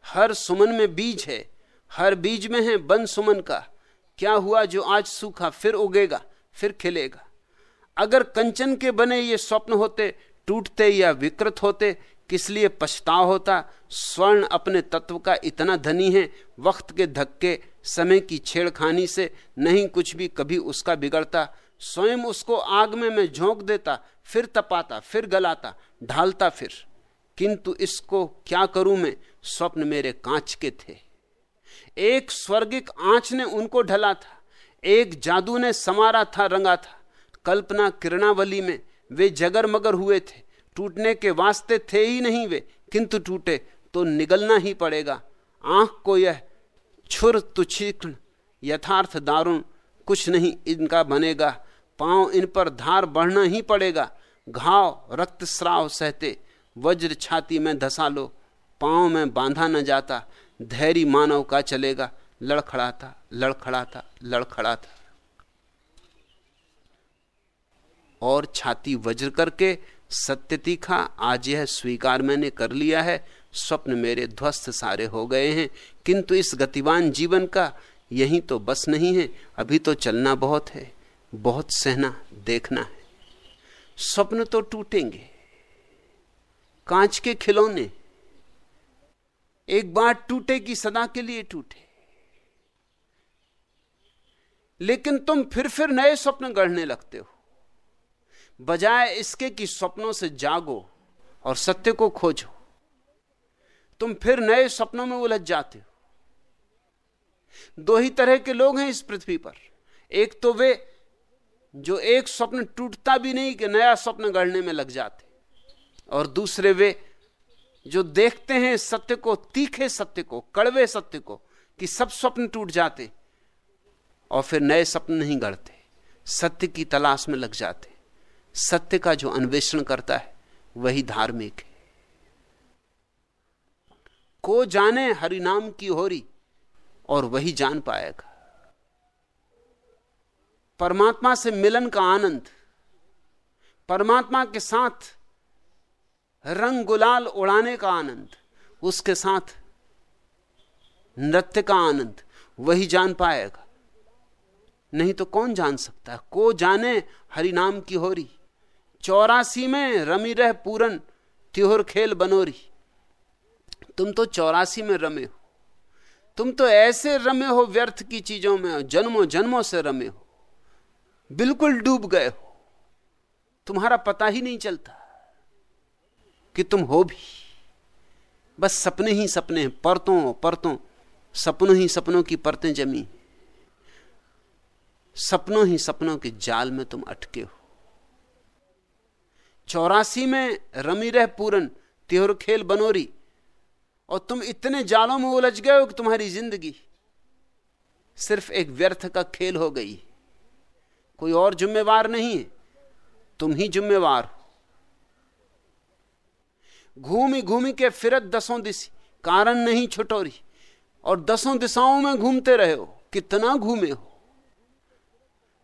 हर सुमन में बीज है, हर बीज में है बन सुमन का। क्या हुआ जो आज सूखा, फिर उगेगा, फिर खिलेगा। अगर कंचन के बने ये स्वप्न होते टूटते या विकृत होते, किस लिए पछताव होता? स्वर्ण अपने तत्व का इतना धनी है, वक्त के धक्के, समय की छेड़खानी से नहीं कुछ भी कभी उसका बिगड़ता। स्वयं उसको आग में मैं झोंक देता, फिर तपाता, फिर गलाता, ढालता फिर। किंतु इसको क्या करूँ मैं? स्वप्न मेरे कांच के थे। एक स्वर्गिक आँच ने उनको ढला था, एक जादू ने समारा था, रंगा था। कल्पना किरणावली में वे जगर मगर हुए थे। टूटने के वास्ते थे ही नहीं वे। किंतु टूटे तो निगलना ही पड़ेगा। आँख को यह छुर तुच्छीर्ण यथार्थ दारुण कुछ नहीं इनका बनेगा। पाँव इन पर धार बढ़ना ही पड़ेगा। घाव, रक्त स्राव सहते, वज्र छाती में धसा लो। पाँव में बांधा न जाता, धैर्य मानव का चलेगा। लड़खड़ाता लड़खड़ाता लड़खड़ाता। और छाती वज्र करके सत्य तीखा, आज यह स्वीकार मैंने कर लिया है, स्वप्न मेरे ध्वस्त सारे हो गए हैं। किंतु इस गतिवान जीवन का यही तो बस नहीं है, अभी तो चलना बहुत है, बहुत सहना, देखना है। स्वप्न तो टूटेंगे, कांच के खिलौने, एक बार टूटे कि सदा के लिए टूटे। लेकिन तुम फिर फिर नए स्वप्न गढ़ने लगते हो। बजाय इसके कि स्वप्नों से जागो और सत्य को खोजो। तुम फिर नए स्वप्नों में उलझ जाते हो। दो ही तरह के लोग हैं इस पृथ्वी पर। एक तो वे जो एक स्वप्न टूटता भी नहीं कि नया स्वप्न गढ़ने में लग जाते। और दूसरे वे जो देखते हैं सत्य को, तीखे सत्य को, कड़वे सत्य को, कि सब स्वप्न टूट जाते और फिर नए स्वप्न नहीं गढ़ते। सत्य की तलाश में लग जाते। सत्य का जो अन्वेषण करता है, वही धार्मिक है। को जाने हरिनाम की होरी, और वही जान पाएगा। परमात्मा से मिलन का आनंद, परमात्मा के साथ रंग गुलाल उड़ाने का आनंद, उसके साथ नृत्य का आनंद, वही जान पाएगा। नहीं तो कौन जान सकता? है को जाने हरि नाम की होरी। चौरासी में रमी रह पूरन त्योहर खेल बनोरी। तुम तो चौरासी में रमे हो। तुम तो ऐसे रमे हो व्यर्थ की चीज़ों में, जन्मों जन्मों से रमे हो। बिल्कुल डूब गए हो। तुम्हारा पता ही नहीं चलता कि तुम हो भी। बस सपने ही सपने हैं, परतों परतों, सपनों ही सपनों की परतें जमी। सपनों ही सपनों के जाल में तुम अटके हो। चौरासी में रमी रह पूरन त्योर खेल बनोरी। और तुम इतने जालों में उलझ गए हो कि तुम्हारी ज़िंदगी सिर्फ़ एक व्यर्थ का खेल हो गई। कोई और जिम्मेवार नहीं है। तुम ही जिम्मेवार हो। घूमी घूमी के फिरत दसों दिशी कारण नहीं छुटोरी। और दसों दिशाओं में घूमते रहे हो, कितना घूमे हो।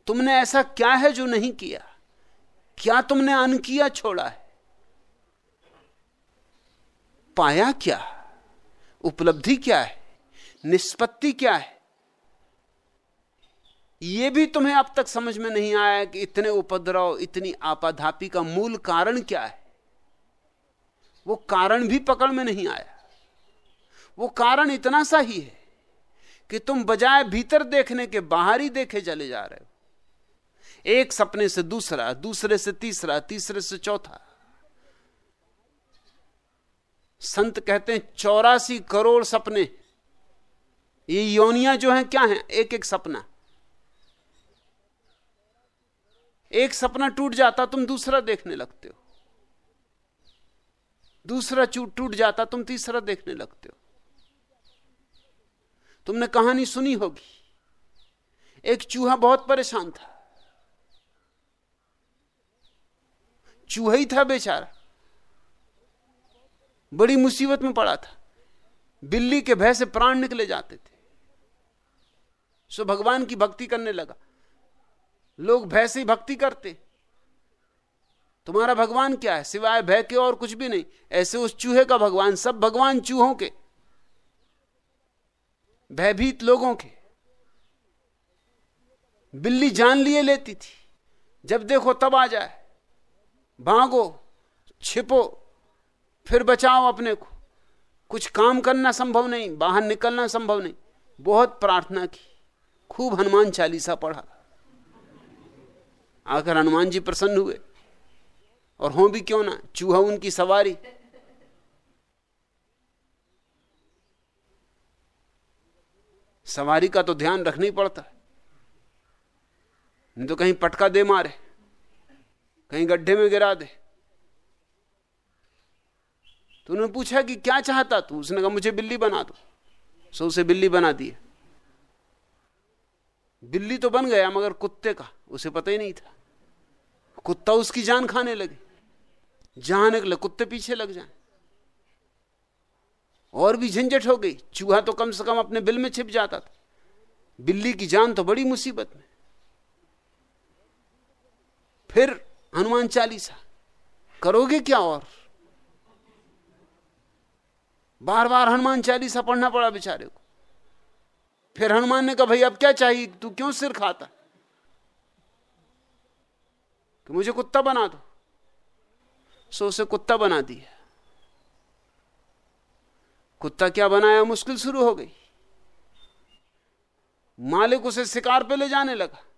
तुमने ऐसा क्या है जो नहीं किया? क्या तुमने अन किया छोड़ा है? पाया क्या? उपलब्धि क्या है? निष्पत्ति क्या है? यह भी तुम्हें अब तक समझ में नहीं आया कि इतने उपद्रव, इतनी आपाधापी का मूल कारण क्या है? वो कारण भी पकड़ में नहीं आया। वो कारण इतना सा ही है कि तुम बजाय भीतर देखने के बाहर ही देखे चले जा रहे हो। एक सपने से दूसरा, दूसरे से तीसरा, तीसरे से चौथा। संत कहते हैं, चौरासी करोड़ सपने। ये योनिया जो हैं, क्या हैं? एक एक सपना। एक सपना टूट जाता, तुम दूसरा देखने लगते हो। दूसरा टूट जाता, तुम तीसरा देखने लगते हो। तुमने कहानी सुनी होगी। एक चूहा बहुत परेशान था। चूहा ही था बेचारा। बड़ी मुसीबत में पड़ा था। बिल्ली के भय से प्राण निकले जाते थे। सो भगवान की भक्ति करने लगा। लोग भय से ही भक्ति करते। तुम्हारा भगवान क्या है? सिवाय भय के और कुछ भी नहीं। ऐसे उस चूहे का भगवान, सब भगवान चूहों के। भयभीत लोगों के। बिल्ली जान लिए लेती थी। जब देखो तब आ जाए। भागो, छिपो, फिर बचाओ अपने को। कुछ काम करना संभव नहीं, बाहर निकलना संभव नहीं। बहुत प्रार्थना की। खूब हनुमान चालीसा पढ़ा। आकर हनुमान जी प्रसन्न हुए। और हो भी क्यों ना, चूहा उनकी सवारी। सवारी का तो ध्यान रखना ही पड़ता। है नहीं तो कहीं पटका दे मारे। कहीं गड्ढे में गिरा दे। तो उन्होंने पूछा कि क्या चाहता तू? उसने कहा, मुझे बिल्ली बना दो। सो उसे बिल्ली बना दिया बिल्ली तो बन गया, मगर कुत्ते का, उसे पता ही नहीं था। कुत्ता उसकी जान खाने लगे। जहाँ निकले कुत्ते पीछे लग जाए। और भी झंझट हो गई। चूहा तो कम से कम अपने बिल में छिप जाता था। बिल्ली की जान तो बड़ी मुसीबत में। फिर हनुमान चालीसा। करोगे क्या और? बार बार हनुमान चालीसा पढ़ना पड़ा बेचारे को। फिर हनुमान ने कहा, भाई, अब क्या चाहिए? तू क्यों सिर खाता? कि मुझे कुत्ता बना दो। सो उसे कुत्ता बना दिया। कुत्ता क्या बनाया? मुश्किल शुरू हो गई। मालिक उसे शिकार पे ले जाने लगा।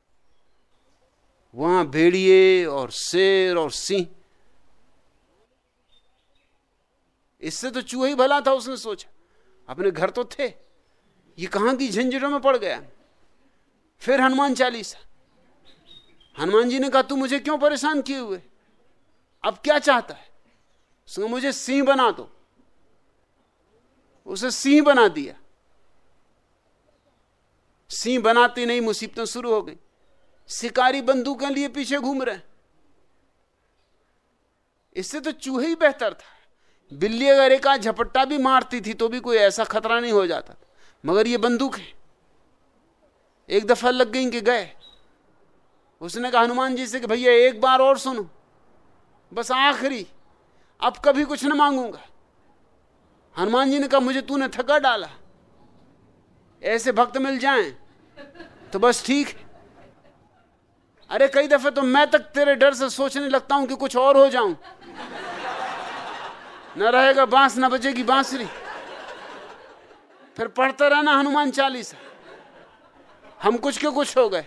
वहाँ भेड़िए और शेर और सिंह। इससे तो चूहा ही भला था, उसने सोचा। अपने घर तो थे। ये कहाँ की झंझटों में पड़ गया? फिर हनुमान चालीसा। हनुमान जी ने कहा, तू मुझे क्यों परेशान किए हुए? अब क्या चाहता है? उसने मुझे सिंह बना दो। उसे सिंह बना दिया। सिंह बनाते नहीं, मुसीबतें शुरू हो गई। शिकारी बंदूकें लिए पीछे घूम रहे इससे तो चूहे ही बेहतर था। बिल्ली अगर एक आध झपट्टा भी मारती थी तो भी कोई ऐसा खतरा नहीं हो जाता मगर ये बंदूक है। एक दफ़ा लग गई कि गए। उसने कहा, हनुमान जी से कि भैया, एक बार और सुनो। बस आखिरी। अब कभी कुछ ना मांगूँगा। हनुमान जी ने कहा, मुझे तूने थका डाला। ऐसे भक्त मिल जाएँ तो बस ठीक है। अरे कई दफे तो मैं तक तेरे डर से सोचने लगता हूँ कि कुछ और हो जाऊँ। न रहेगा बाँस, न बजेगी बांसुरी। फिर पढ़ता रहना हनुमान चालीसा। हम कुछ के कुछ हो गए।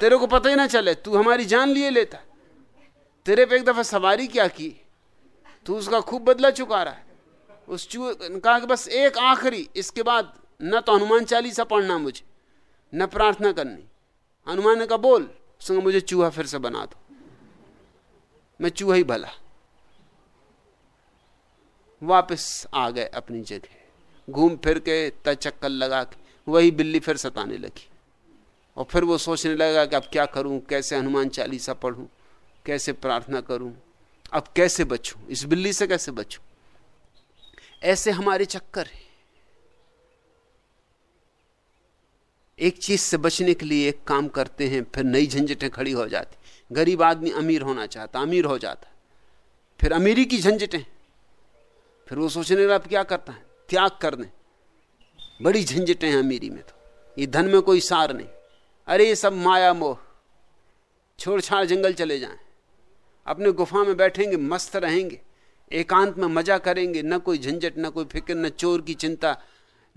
तेरे को पता ही ना चले, तू हमारी जान लिए लेता। तेरे पे एक दफ़ा सवारी क्या की? तू उसका खूब बदला चुका रहा है। उस चू, कहा कि बस एक आखिरी, इसके बाद न तो हनुमान चालीसा पढ़ना मुझे, न प्रार्थना करनी। हनुमान ने कहा, बोल। उसने मुझे चूहा फिर से बना दो। मैं चूहा ही भला। वापस आ गए अपनी जगह। घूम फिर के तचक्कर लगा के वही बिल्ली फिर सताने लगी। और फिर वो सोचने लगा कि अब क्या करूँ, कैसे हनुमान चालीसा पढ़ूं, कैसे प्रार्थना करूँ, अब कैसे बचूं, इस बिल्ली से कैसे बचूं? ऐसे हमारे चक्कर है। एक चीज़ से बचने के लिए एक काम करते हैं, फिर नई झंझटें खड़ी हो जाती। गरीब आदमी अमीर होना चाहता, अमीर हो जाता। फिर अमीरी की झंझटें। फिर वो सोचने लगा क्या करता है? त्याग कर दें। बड़ी झंझटें हैं अमीरी में तो। ये धन में कोई सार नहीं। अरे, ये सब माया मोह। छोड़ छाड़ जंगल चले जाएँ। अपने गुफा में बैठेंगे, मस्त रहेंगे। एकांत में मज़ा करेंगे। न कोई झंझट, न कोई फ़िक्र, न चोर की चिंता,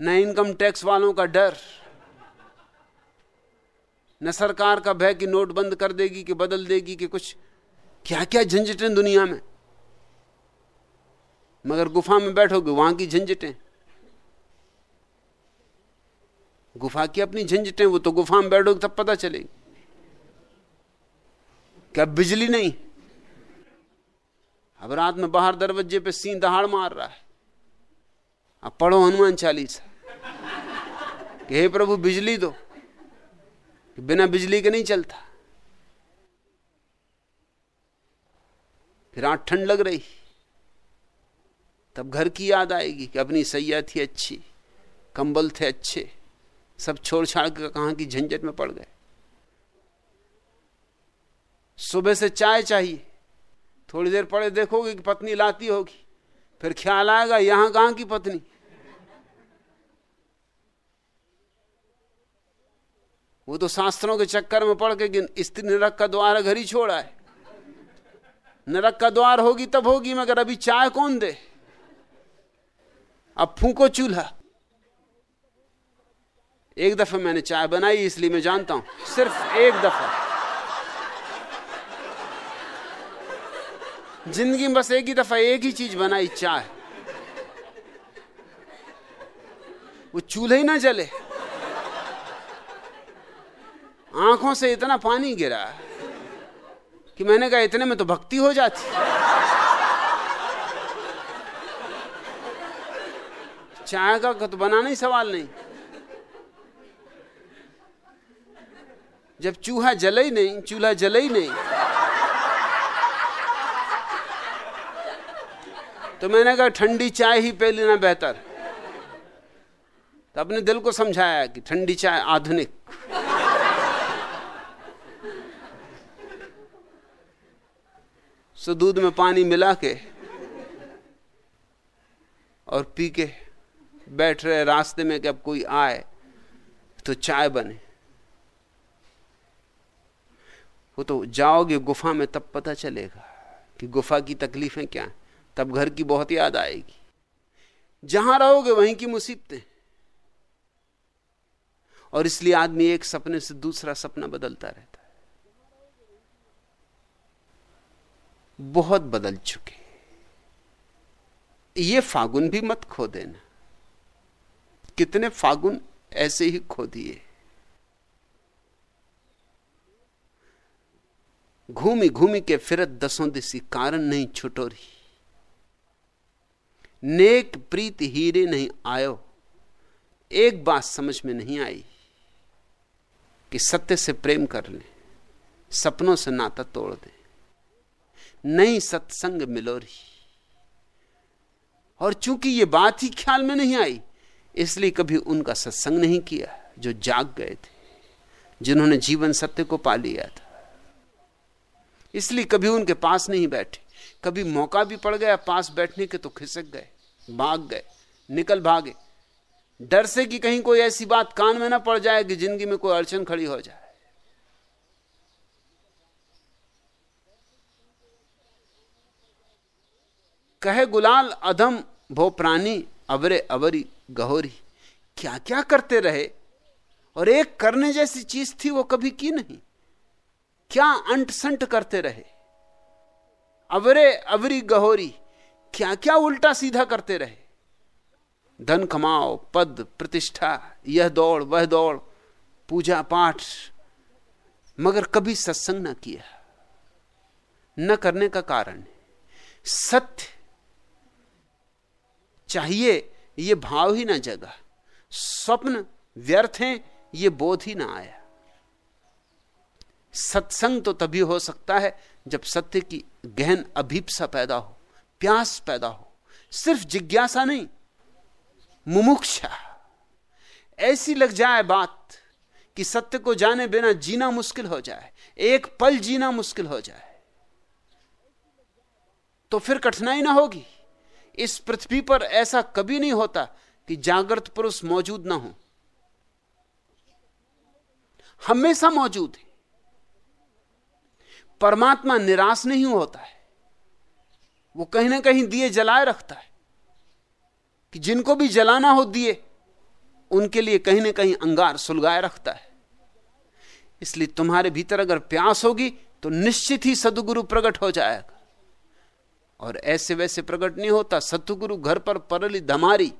न इनकम टैक्स वालों का डर। न सरकार का भय कि नोट बंद कर देगी, कि बदल देगी, कि कुछ। क्या क्या झंझटें दुनिया में? मगर गुफा में बैठोगे, वहाँ की झंझटें। गुफा की अपनी झंझटें, वो तो गुफा में बैठोगे, तब पता चलेगी। क्या बिजली नहीं? अब रात में बाहर दरवाजे पे सीन दहाड़ मार रहा है। अब पढ़ो हनुमान चालीसा। कि हे प्रभु, बिजली दो। कि बिना बिजली के नहीं चलता। फिर आठ ठंड लग रही। तब घर की याद आएगी कि अपनी सैया थी अच्छी, कंबल थे अच्छे, सब छोड़ छाड़ कर कहाँ की झंझट में पड़ गए। सुबह से चाय चाहिए। थोड़ी देर पड़े देखोगे कि पत्नी लाती होगी, फिर ख्याल आएगा यहाँ कहाँ की पत्नी। वो तो शास्त्रों के चक्कर में पड़ के स्त्री नरक का द्वार घर ही छोड़ा है। नरक का द्वार होगी तब होगी, मगर अभी चाय कौन दे? अब फूको चूल्हा। एक दफ़ा मैंने चाय बनाई, इसलिए मैं जानता हूँ, सिर्फ़ एक दफ़ा। ज़िंदगी में बस एक ही दफ़ा एक ही चीज़ बनाई, चाय। वो चूल्हे ही ना जले। आँखों से इतना पानी गिरा कि मैंने कहा, इतने में तो भक्ति हो जाती। चाय का तो बनाना ही सवाल नहीं। जब चूहा जले ही नहीं, चूल्हा जले ही नहीं तो मैंने कहा, ठंडी चाय ही पी लेना बेहतर। तो अपने दिल को समझाया कि ठंडी चाय आधुनिक। सो दूध में पानी मिला के और पी के बैठ रहे, रास्ते में कि अब कोई आए तो चाय बने। वो तो जाओगे गुफा में तब पता चलेगा कि गुफा की तकलीफें क्या हैं। तब घर की बहुत याद आएगी। जहाँ रहोगे वहीं की मुसीबतें। और इसलिए आदमी एक सपने से दूसरा सपना बदलता रहता बहुत बदल चुके ये फागुन भी मत खो देना। कितने फागुन ऐसे ही खो दिए। घूमी घूमी के फिरत दसों दिशी कारण नहीं छुटोरी। नेक प्रीत हीरे नहीं आयो। एक बात समझ में नहीं आई कि सत्य से प्रेम कर ले, सपनों से नाता तोड़ दे। नई सत्संग मिलोरी। और चूँकि ये बात ही ख्याल में नहीं आई, इसलिए कभी उनका सत्संग नहीं किया जो जाग गए थे, जिन्होंने जीवन सत्य को पा लिया था। इसलिए कभी उनके पास नहीं बैठे। कभी मौका भी पड़ गया पास बैठने के तो खिसक गए, भाग गए, निकल भागे। डर से कि कहीं कोई ऐसी बात कान में ना पड़ जाए कि ज़िंदगी में कोई अड़चन खड़ी हो जाए। कहे गुलाल, अधम भो प्राणी, अवरे अवरी गहोरी। क्या क्या करते रहे? और एक करने जैसी चीज़ थी, वो कभी की नहीं। क्या अंट संट करते रहे? अवरे अवरी गहोरी क्या क्या उल्टा सीधा करते रहे? धन कमाओ, पद, प्रतिष्ठा, यह दौड़, वह दौड़, पूजा पाठ, मगर कभी सत्संग न किया। न करने का कारण सत्य चाहिए, ये भाव ही ना जगा। स्वप्न व्यर्थ हैं, ये बोध ही ना आया। सत्संग तो तभी हो सकता है जब सत्य की गहन अभीपसा पैदा हो, प्यास पैदा हो। सिर्फ़ जिज्ञासा नहीं, मुमुक्षा। ऐसी लग जाए बात कि सत्य को जाने बिना जीना मुश्किल हो जाए, एक पल जीना मुश्किल हो जाए तो फिर कठिनाई ना होगी। इस पृथ्वी पर ऐसा कभी नहीं होता कि जागृत पुरुष मौजूद ना हो। हमेशा मौजूद है। परमात्मा निराश नहीं होता है। वो कहीं ना कहीं दिए जलाए रखता है कि जिनको भी जलाना हो दिए, उनके लिए कहीं ना कहीं अंगार सुलगाए रखता है। इसलिए तुम्हारे भीतर अगर प्यास होगी तो निश्चित ही सदगुरु प्रकट हो जाएगा। और ऐसे वैसे प्रकट नहीं होता। सतगुरु घर पर परली धमारी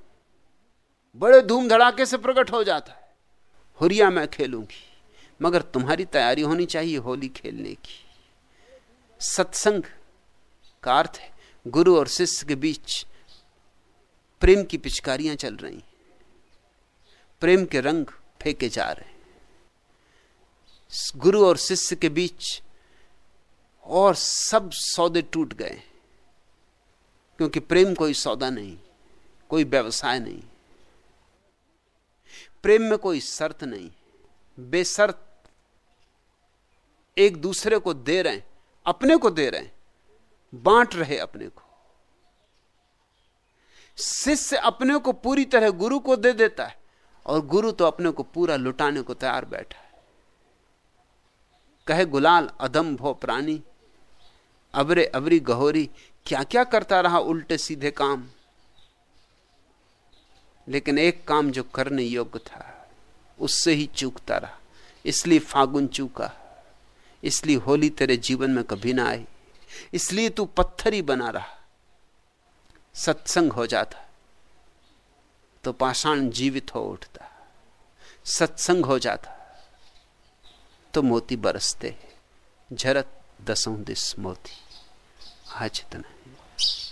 बड़े धूम धड़ाके से प्रकट हो जाता है। हुरिया मैं खेलूँगी, मगर तुम्हारी तैयारी होनी चाहिए होली खेलने की। सत्संग का अर्थ है, गुरु और शिष्य के बीच प्रेम की पिचकारियाँ चल रही प्रेम के रंग फेंके जा रहे हैं। गुरु और शिष्य के बीच और सब सौदे टूट गए क्योंकि प्रेम कोई सौदा नहीं, कोई व्यवसाय नहीं। प्रेम में कोई शर्त नहीं। बेसर्त एक दूसरे को दे रहे हैं, अपने को दे रहे हैं, बांट रहे अपने को। शिष्य अपने को पूरी तरह गुरु को दे देता है और गुरु तो अपने को पूरा लुटाने को तैयार बैठा है। कहे गुलाल अदम भो प्राणी, अबरे अबरी गहोरी क्या क्या करता रहा उल्टे सीधे काम? लेकिन एक काम जो करने योग्य था, उससे ही चूकता रहा। इसलिए फागुन चूका। इसलिए होली तेरे जीवन में कभी ना आई। इसलिए तू पत्थर ही बना रहा। सत्संग हो जाता तो पाषाण जीवित हो उठता। सत्संग हो जाता तो मोती बरसते। झरत दसों दिस मोती। आज इतना। you